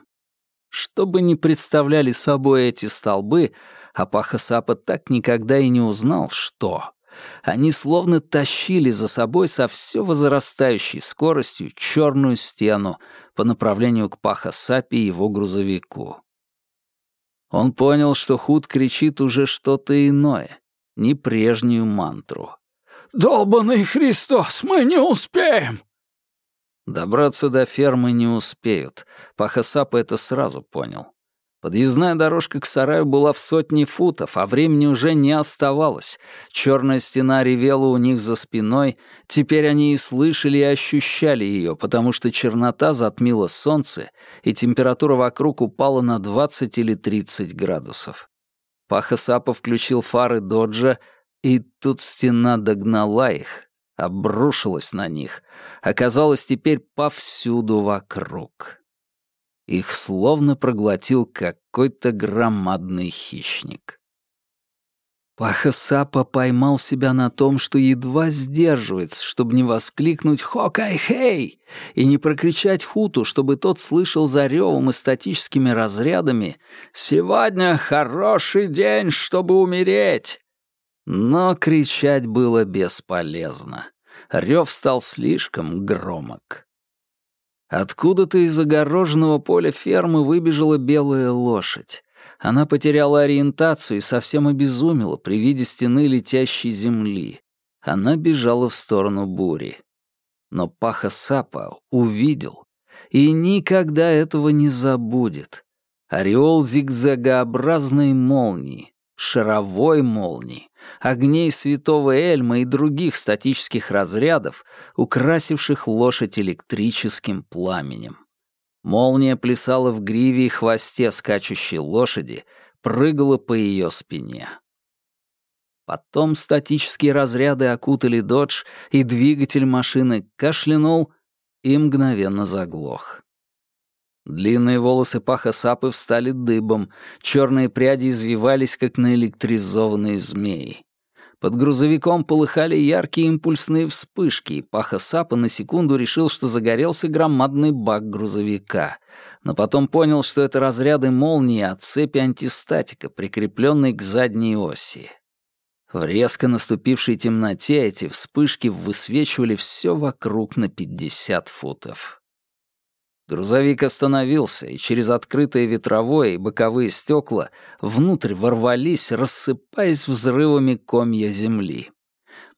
Что бы ни представляли собой эти столбы, Апаха Сапа так никогда и не узнал, что. Они словно тащили за собой со все возрастающей скоростью черную стену по направлению к Паха Сапе и его грузовику. Он понял, что Худ кричит уже что-то иное, не прежнюю мантру. «Долбанный Христос, мы не успеем!» Добраться до фермы не успеют. Пахасапа это сразу понял. Подъездная дорожка к сараю была в сотни футов, а времени уже не оставалось. Черная стена ревела у них за спиной, теперь они и слышали, и ощущали ее, потому что чернота затмила солнце, и температура вокруг упала на 20 или 30 градусов. Паха Сапа включил фары доджа, и тут стена догнала их, обрушилась на них, оказалась теперь повсюду вокруг. Их словно проглотил какой-то громадный хищник. Паха Сапа поймал себя на том, что едва сдерживается, чтобы не воскликнуть «Хокай-хей!» и не прокричать Хуту, чтобы тот слышал за ревом и статическими разрядами «Сегодня хороший день, чтобы умереть!» Но кричать было бесполезно. Рев стал слишком громок. Откуда-то из огороженного поля фермы выбежала белая лошадь. Она потеряла ориентацию и совсем обезумела при виде стены летящей земли. Она бежала в сторону бури. Но Паха Сапа увидел и никогда этого не забудет. Ореол зигзагообразной молнии, шаровой молнии, огней святого Эльма и других статических разрядов, украсивших лошадь электрическим пламенем. Молния плясала в гриве и хвосте скачущей лошади, прыгала по ее спине. Потом статические разряды окутали додж, и двигатель машины кашлянул и мгновенно заглох. Длинные волосы паха Сапы встали дыбом, черные пряди извивались, как наэлектризованные змеи. Под грузовиком полыхали яркие импульсные вспышки, и Паха Сапа на секунду решил, что загорелся громадный бак грузовика. Но потом понял, что это разряды молнии от цепи антистатика, прикрепленной к задней оси. В резко наступившей темноте эти вспышки высвечивали все вокруг на 50 футов. Грузовик остановился, и через открытое ветровое и боковые стекла внутрь ворвались, рассыпаясь взрывами комья земли.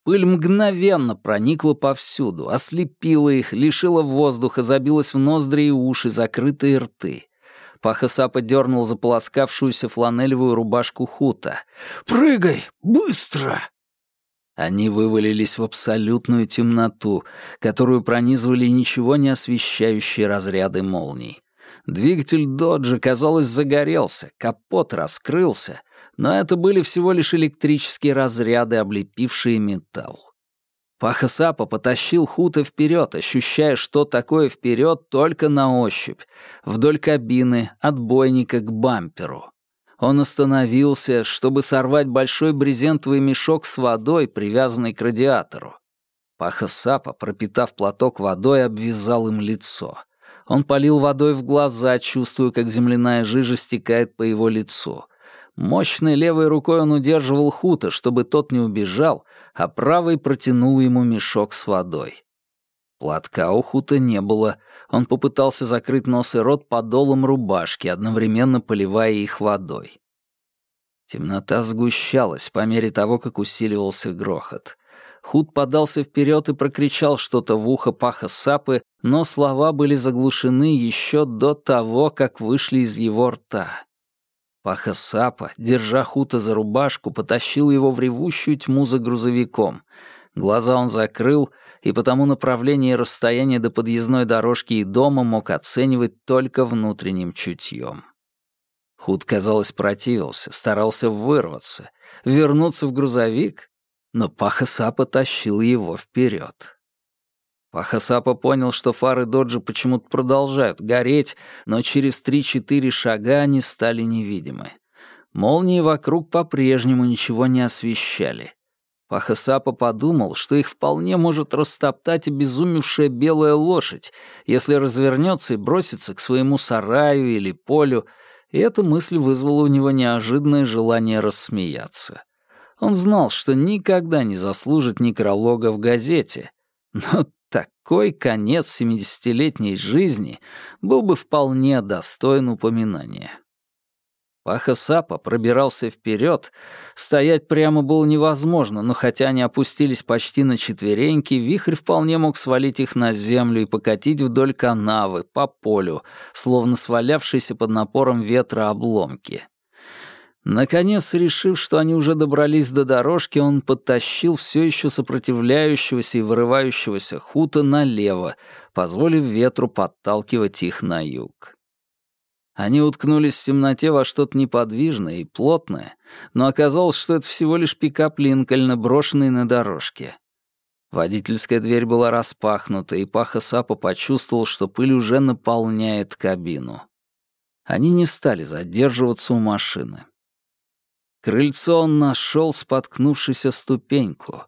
Пыль мгновенно проникла повсюду, ослепила их, лишила воздуха, забилась в ноздри и уши, закрытые рты. Пахасапа дернул заполоскавшуюся фланелевую рубашку Хута. «Прыгай! Быстро!» Они вывалились в абсолютную темноту, которую пронизывали ничего не освещающие разряды молний. Двигатель Доджа, казалось, загорелся, капот раскрылся, но это были всего лишь электрические разряды, облепившие металл. Паха Сапа потащил Хута вперед, ощущая, что такое вперед только на ощупь, вдоль кабины, от бойника к бамперу. Он остановился, чтобы сорвать большой брезентовый мешок с водой, привязанный к радиатору. Паха Сапа, пропитав платок водой, обвязал им лицо. Он полил водой в глаза, чувствуя, как земляная жижа стекает по его лицу. Мощной левой рукой он удерживал Хута, чтобы тот не убежал, а правой протянул ему мешок с водой. Платка у Хута не было. Он попытался закрыть нос и рот подолом рубашки, одновременно поливая их водой. Темнота сгущалась по мере того, как усиливался грохот. Худ подался вперед и прокричал что-то в ухо паха Сапы, но слова были заглушены еще до того, как вышли из его рта. Паха Сапа, держа Хута за рубашку, потащил его в ревущую тьму за грузовиком. Глаза он закрыл, и по тому направлению и расстояние до подъездной дорожки и дома мог оценивать только внутренним чутьем. Худ, казалось, противился, старался вырваться, вернуться в грузовик, но Пахасапа тащил его вперед. Пахасапа понял, что фары Доджа почему-то продолжают гореть, но через три-четыре шага они стали невидимы. Молнии вокруг по-прежнему ничего не освещали. Пахасапа подумал, что их вполне может растоптать обезумевшая белая лошадь, если развернется и бросится к своему сараю или полю, и эта мысль вызвала у него неожиданное желание рассмеяться. Он знал, что никогда не заслужит некролога в газете, но такой конец семидесятилетней жизни был бы вполне достоин упоминания. Паха Сапа пробирался вперед, стоять прямо было невозможно, но хотя они опустились почти на четвереньки, вихрь вполне мог свалить их на землю и покатить вдоль канавы, по полю, словно свалявшиеся под напором ветра обломки. Наконец, решив, что они уже добрались до дорожки, он подтащил все еще сопротивляющегося и вырывающегося хута налево, позволив ветру подталкивать их на юг. Они уткнулись в темноте во что-то неподвижное и плотное, но оказалось, что это всего лишь пикап Линкольна, брошенный на дорожке. Водительская дверь была распахнута, и Паха Сапа почувствовал, что пыль уже наполняет кабину. Они не стали задерживаться у машины. Крыльцо он нашел, споткнувшись о ступеньку.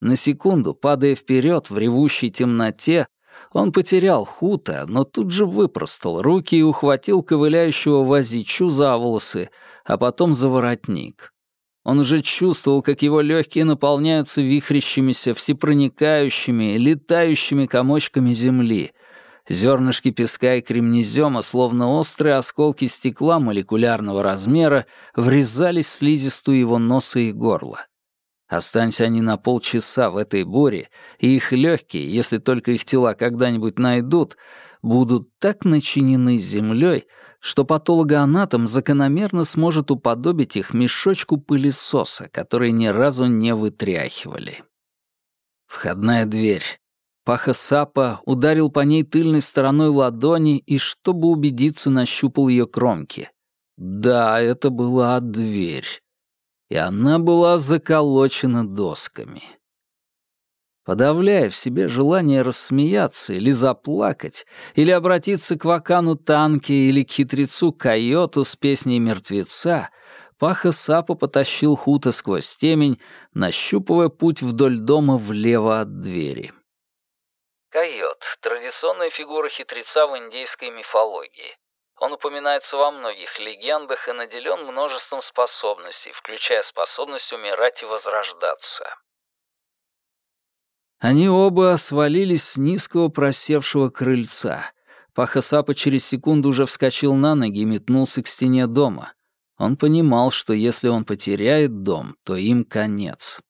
На секунду, падая вперед в ревущей темноте, он потерял хута, но тут же выпростал руки и ухватил ковыляющего возичу за волосы, а потом за воротник. Он уже чувствовал, как его легкие наполняются вихрящимися, всепроникающими, летающими комочками земли. Зернышки песка и кремнезема, словно острые осколки стекла молекулярного размера, врезались в слизистую его носа и горла. Останься они на полчаса в этой буре, и их легкие, если только их тела когда-нибудь найдут, будут так начинены землей, что патологоанатом закономерно сможет уподобить их мешочку пылесоса, который ни разу не вытряхивали. Входная дверь. Паха Сапа ударил по ней тыльной стороной ладони и, чтобы убедиться, нащупал ее кромки. Да, это была дверь и она была заколочена досками. Подавляя в себе желание рассмеяться или заплакать, или обратиться к Вакану Танки или к хитрецу Койоту с песней мертвеца, Паха Сапа потащил Хута сквозь темень, нащупывая путь вдоль дома влево от двери. Койот — традиционная фигура хитреца в индейской мифологии. Он упоминается во многих легендах и наделен множеством способностей, включая способность умирать и возрождаться. Они оба свалились с низкого просевшего крыльца. Пахасапа через секунду уже вскочил на ноги и метнулся к стене дома. Он понимал, что если он потеряет дом, то им конец.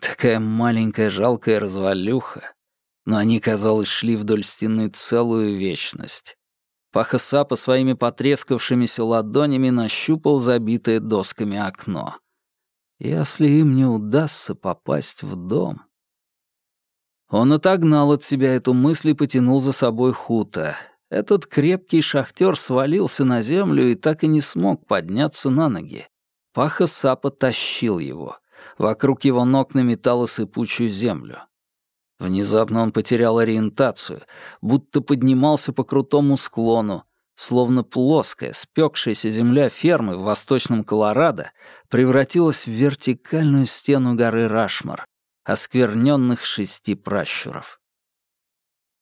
Такая маленькая жалкая развалюха. Но они, казалось, шли вдоль стены целую вечность. Паха Сапа своими потрескавшимися ладонями нащупал забитое досками окно. Если им не удастся попасть в дом... Он отогнал от себя эту мысль и потянул за собой Хута. Этот крепкий шахтер свалился на землю и так и не смог подняться на ноги. Паха Сапа тащил его. Вокруг его ног наметала сыпучую землю. Внезапно он потерял ориентацию, будто поднимался по крутому склону, словно плоская, спекшаяся земля фермы в восточном Колорадо превратилась в вертикальную стену горы Рашмар, оскверненных шести пращуров.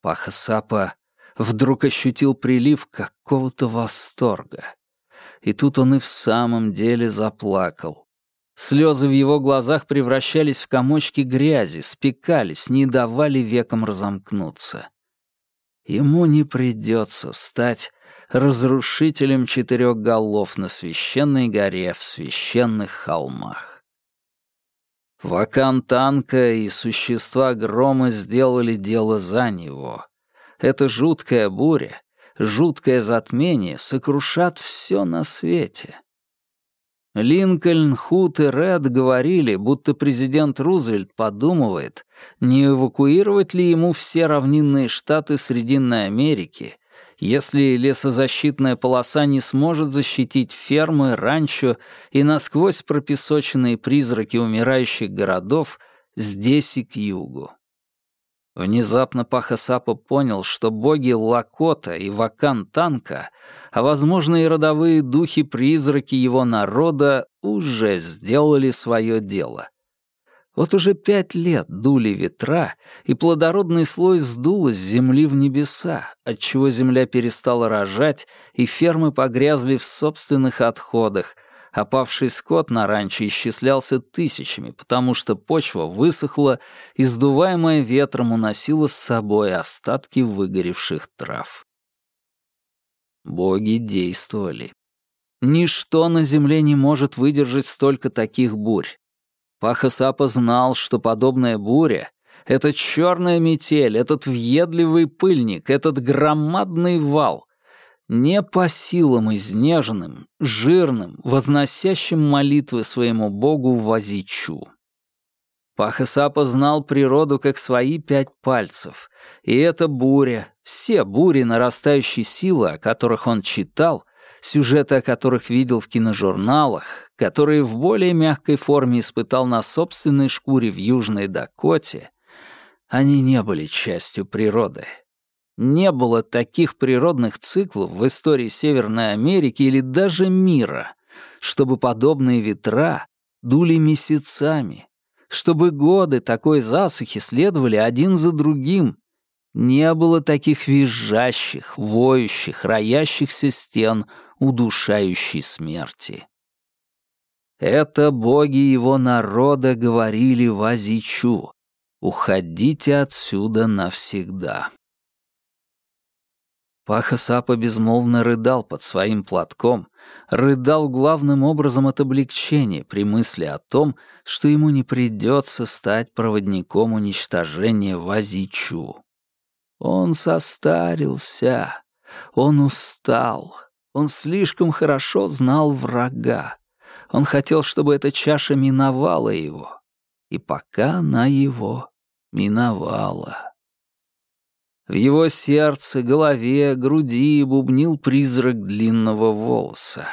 Паха Сапа вдруг ощутил прилив какого-то восторга. и тут он и в самом деле заплакал. Слезы в его глазах превращались в комочки грязи, спекались, не давали векам разомкнуться. Ему не придется стать разрушителем четырех голов на священной горе в священных холмах. Вакан Танка и существа грома сделали дело за него. Эта жуткая буря, жуткое затмение сокрушат все на свете. Линкольн, Хут и Ред говорили, будто президент Рузвельт подумывает, не эвакуировать ли ему все равнинные штаты Срединной Америки, если лесозащитная полоса не сможет защитить фермы, ранчо и насквозь пропесоченные призраки умирающих городов здесь и к югу. Внезапно Пахасапа понял, что боги Лакота и Вакан Танка, а, возможно, и родовые духи-призраки его народа уже сделали свое дело. Вот уже пять лет дули ветра, и плодородный слой сдуло с земли в небеса, отчего земля перестала рожать, и фермы погрязли в собственных отходах, Опавший скот на ранчо исчислялся тысячами, потому что почва высохла и, сдуваемая ветром, уносила с собой остатки выгоревших трав. Боги действовали. Ничто на земле не может выдержать столько таких бурь. Пахасапа знал, что подобная буря — это черная метель, этот въедливый пыльник, этот громадный вал не по силам изнеженным, жирным, возносящим молитвы своему богу Вазичу. Пахасапа знал природу как свои пять пальцев, и эта буря, все бури нарастающей силы, о которых он читал, сюжеты о которых видел в киножурналах, которые в более мягкой форме испытал на собственной шкуре в Южной Дакоте, они не были частью природы. Не было таких природных циклов в истории Северной Америки или даже мира, чтобы подобные ветра дули месяцами, чтобы годы такой засухи следовали один за другим. Не было таких визжащих, воющих, роящихся стен, удушающей смерти. Это боги его народа говорили Вазичу. «Уходите отсюда навсегда». Паха Сапа безмолвно рыдал под своим платком, рыдал главным образом от облегчения при мысли о том, что ему не придется стать проводником уничтожения Вазичу. Он состарился, он устал, он слишком хорошо знал врага. Он хотел, чтобы эта чаша миновала его, и пока она его миновала. В его сердце, голове, груди бубнил призрак длинного волоса.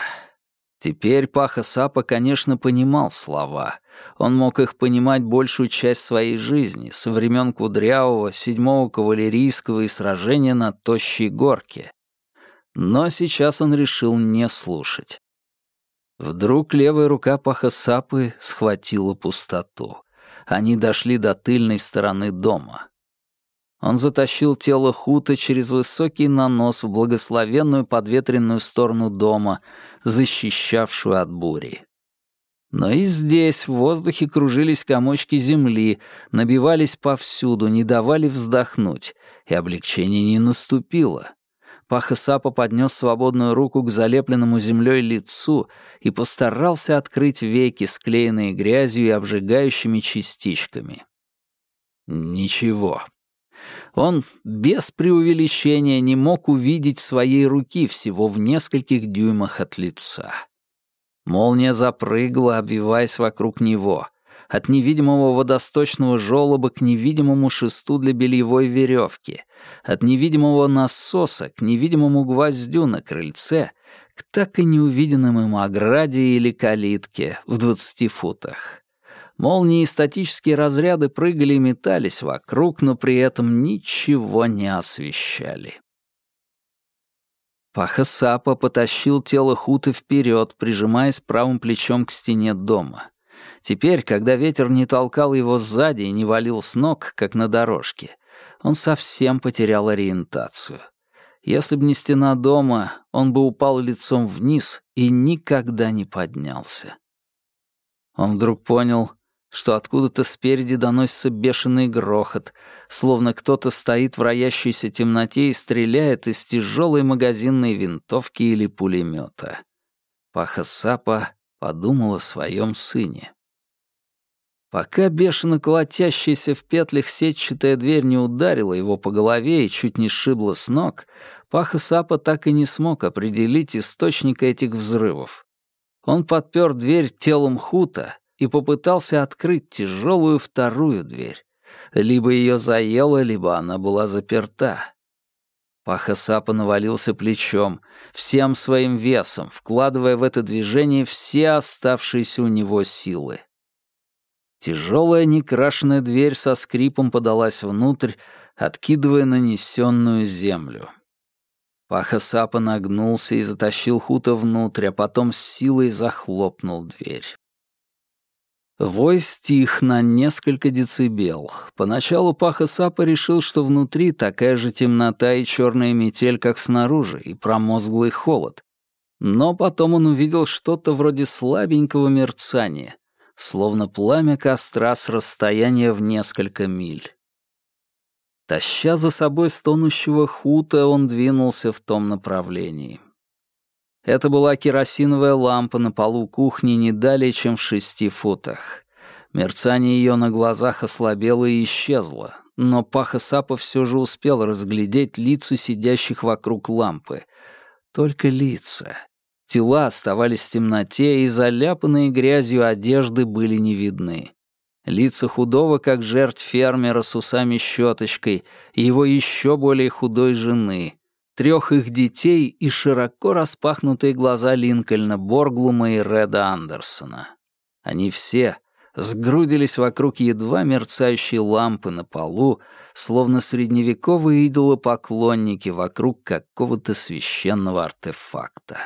Теперь Паха Сапа, конечно, понимал слова. Он мог их понимать большую часть своей жизни, со времен Кудрявого, седьмого кавалерийского и сражения на Тощей горке. Но сейчас он решил не слушать. Вдруг левая рука Паха Сапы схватила пустоту. Они дошли до тыльной стороны дома. Он затащил тело Хута через высокий нанос в благословенную подветренную сторону дома, защищавшую от бури. Но и здесь в воздухе кружились комочки земли, набивались повсюду, не давали вздохнуть, и облегчение не наступило. Пахасапа поднес свободную руку к залепленному землей лицу и постарался открыть веки, склеенные грязью и обжигающими частичками. Ничего. Он без преувеличения не мог увидеть своей руки всего в нескольких дюймах от лица. Молния запрыгала, обвиваясь вокруг него. От невидимого водосточного желоба к невидимому шесту для бельевой веревки. От невидимого насоса к невидимому гвоздю на крыльце, к так и неувиденным им ограде или калитке в двадцати футах. Молнии и статические разряды прыгали и метались вокруг, но при этом ничего не освещали. Паха Сапа потащил тело Хуты вперед, прижимаясь правым плечом к стене дома. Теперь, когда ветер не толкал его сзади и не валил с ног, как на дорожке, он совсем потерял ориентацию. Если б не стена дома, он бы упал лицом вниз и никогда не поднялся. Он вдруг понял, что откуда-то спереди доносится бешеный грохот, словно кто-то стоит в роящейся темноте и стреляет из тяжелой магазинной винтовки или пулемета. Паха Сапа подумал о своем сыне. Пока бешено колотящаяся в петлях сетчатая дверь не ударила его по голове и чуть не сшибла с ног, Паха Сапа так и не смог определить источника этих взрывов. Он подпер дверь телом Хута и попытался открыть тяжелую вторую дверь. Либо ее заело, либо она была заперта. Паха навалился плечом, всем своим весом, вкладывая в это движение все оставшиеся у него силы. Тяжелая некрашенная дверь со скрипом подалась внутрь, откидывая нанесенную землю. Паха нагнулся и затащил Хута внутрь, а потом с силой захлопнул дверь. Вой стих на несколько децибел. Поначалу Паха Сапа решил, что внутри такая же темнота и черная метель, как снаружи, и промозглый холод. Но потом он увидел что-то вроде слабенького мерцания, словно пламя костра с расстояния в несколько миль. Таща за собой стонущего хута, он двинулся в том направлении. Это была керосиновая лампа на полу кухни не далее, чем в шести футах. Мерцание ее на глазах ослабело и исчезло, но Паха Сапа все же успел разглядеть лица сидящих вокруг лампы. Только лица. Тела оставались в темноте, и заляпанные грязью одежды были не видны. Лица худого, как жертв фермера с усами-щеточкой, его еще более худой жены, трех их детей и широко распахнутые глаза Линкольна Борглума и Реда Андерсона. Они все сгрудились вокруг едва мерцающей лампы на полу, словно средневековые идолопоклонники вокруг какого-то священного артефакта.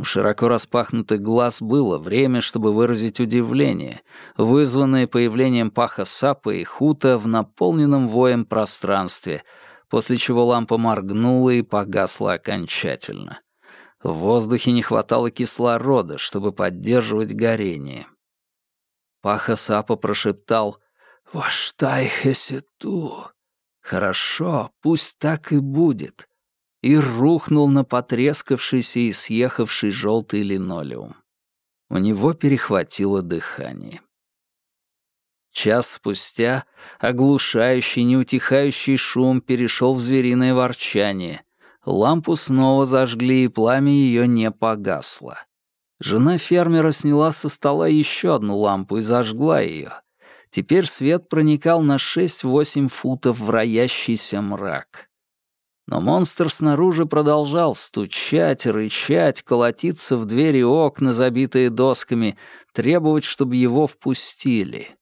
У широко распахнутых глаз было время, чтобы выразить удивление, вызванное появлением паха сапа и хута в наполненном воем пространстве, после чего лампа моргнула и погасла окончательно. В воздухе не хватало кислорода, чтобы поддерживать горение. Паха сапа прошептал «Ваштай хесету». «Хорошо, пусть так и будет и рухнул на потрескавшийся и съехавший желтый линолеум. У него перехватило дыхание. Час спустя оглушающий, неутихающий шум перешел в звериное ворчание. Лампу снова зажгли, и пламя ее не погасло. Жена фермера сняла со стола еще одну лампу и зажгла ее. Теперь свет проникал на 6-8 футов в роящийся мрак. Но монстр снаружи продолжал стучать, рычать, колотиться в двери окна, забитые досками, требовать, чтобы его впустили.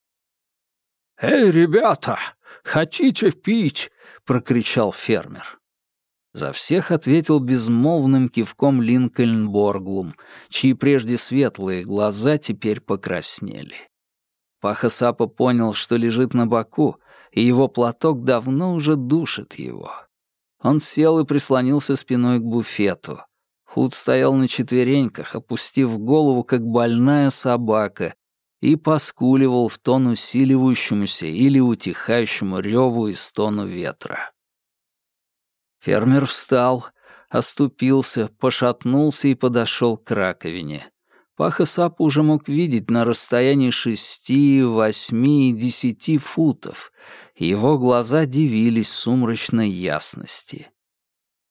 «Эй, ребята, хотите пить?» — прокричал фермер. За всех ответил безмолвным кивком Линкольн Борглум, чьи прежде светлые глаза теперь покраснели. Паха Сапа понял, что лежит на боку, и его платок давно уже душит его. Он сел и прислонился спиной к буфету. Худ стоял на четвереньках, опустив голову, как больная собака, и поскуливал в тон усиливающемуся или утихающему реву и стону ветра. Фермер встал, оступился, пошатнулся и подошел к раковине. Паха Сапа уже мог видеть на расстоянии шести, восьми, десяти футов. Его глаза дивились сумрачной ясности.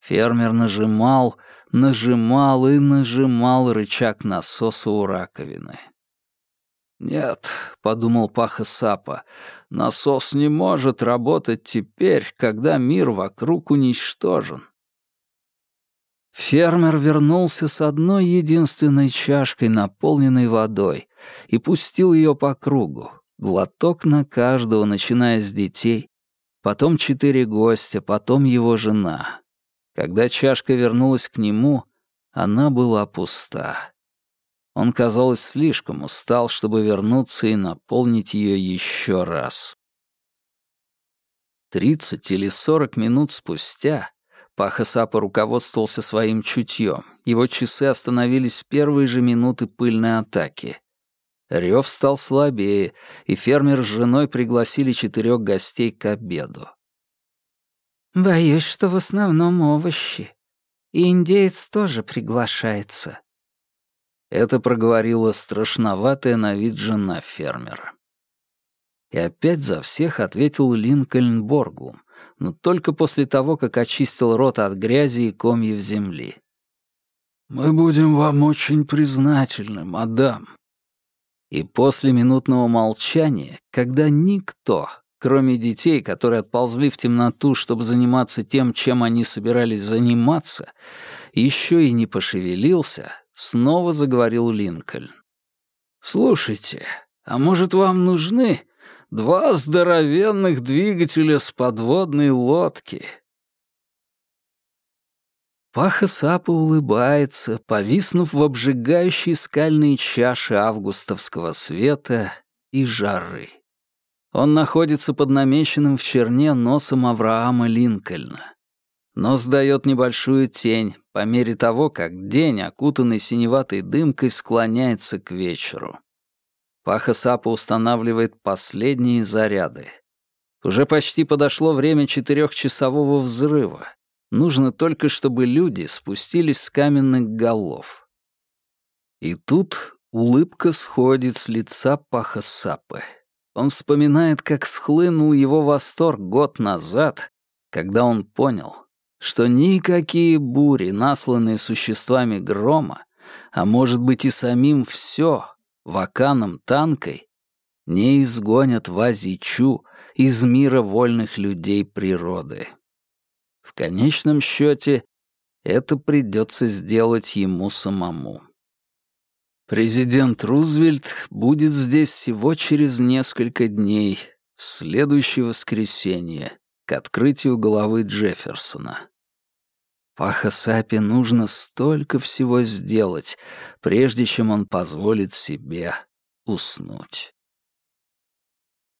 Фермер нажимал, нажимал и нажимал рычаг насоса у раковины. «Нет», — подумал Паха Сапа, — «насос не может работать теперь, когда мир вокруг уничтожен. Фермер вернулся с одной единственной чашкой, наполненной водой, и пустил ее по кругу, глоток на каждого, начиная с детей, потом четыре гостя, потом его жена. Когда чашка вернулась к нему, она была пуста. Он, казалось, слишком устал, чтобы вернуться и наполнить ее еще раз. Тридцать или сорок минут спустя Паха Сапа руководствовался своим чутьем. Его часы остановились в первые же минуты пыльной атаки. Рев стал слабее, и фермер с женой пригласили четырех гостей к обеду. «Боюсь, что в основном овощи. И индеец тоже приглашается». Это проговорила страшноватая на вид жена фермера. И опять за всех ответил Линкольн Борглум, но только после того, как очистил рот от грязи и комьев земли. «Мы будем вам очень признательны, мадам». И после минутного молчания, когда никто, кроме детей, которые отползли в темноту, чтобы заниматься тем, чем они собирались заниматься, еще и не пошевелился, снова заговорил Линкольн. «Слушайте, а может, вам нужны Два здоровенных двигателя с подводной лодки. Паха Сапа улыбается, повиснув в обжигающей скальные чаши августовского света и жары. Он находится под намеченным в черне носом Авраама Линкольна. Нос дает небольшую тень по мере того, как день, окутанный синеватой дымкой, склоняется к вечеру. Паха Сапа устанавливает последние заряды. Уже почти подошло время четырехчасового взрыва. Нужно только, чтобы люди спустились с каменных голов. И тут улыбка сходит с лица Паха Сапы. Он вспоминает, как схлынул его восторг год назад, когда он понял, что никакие бури, насланные существами грома, а может быть и самим все, Ваканом Танкой не изгонят Вазичу из мира вольных людей природы. В конечном счете, это придется сделать ему самому. Президент Рузвельт будет здесь всего через несколько дней, в следующее воскресенье, к открытию головы Джефферсона. Паха Сапи нужно столько всего сделать, прежде чем он позволит себе уснуть.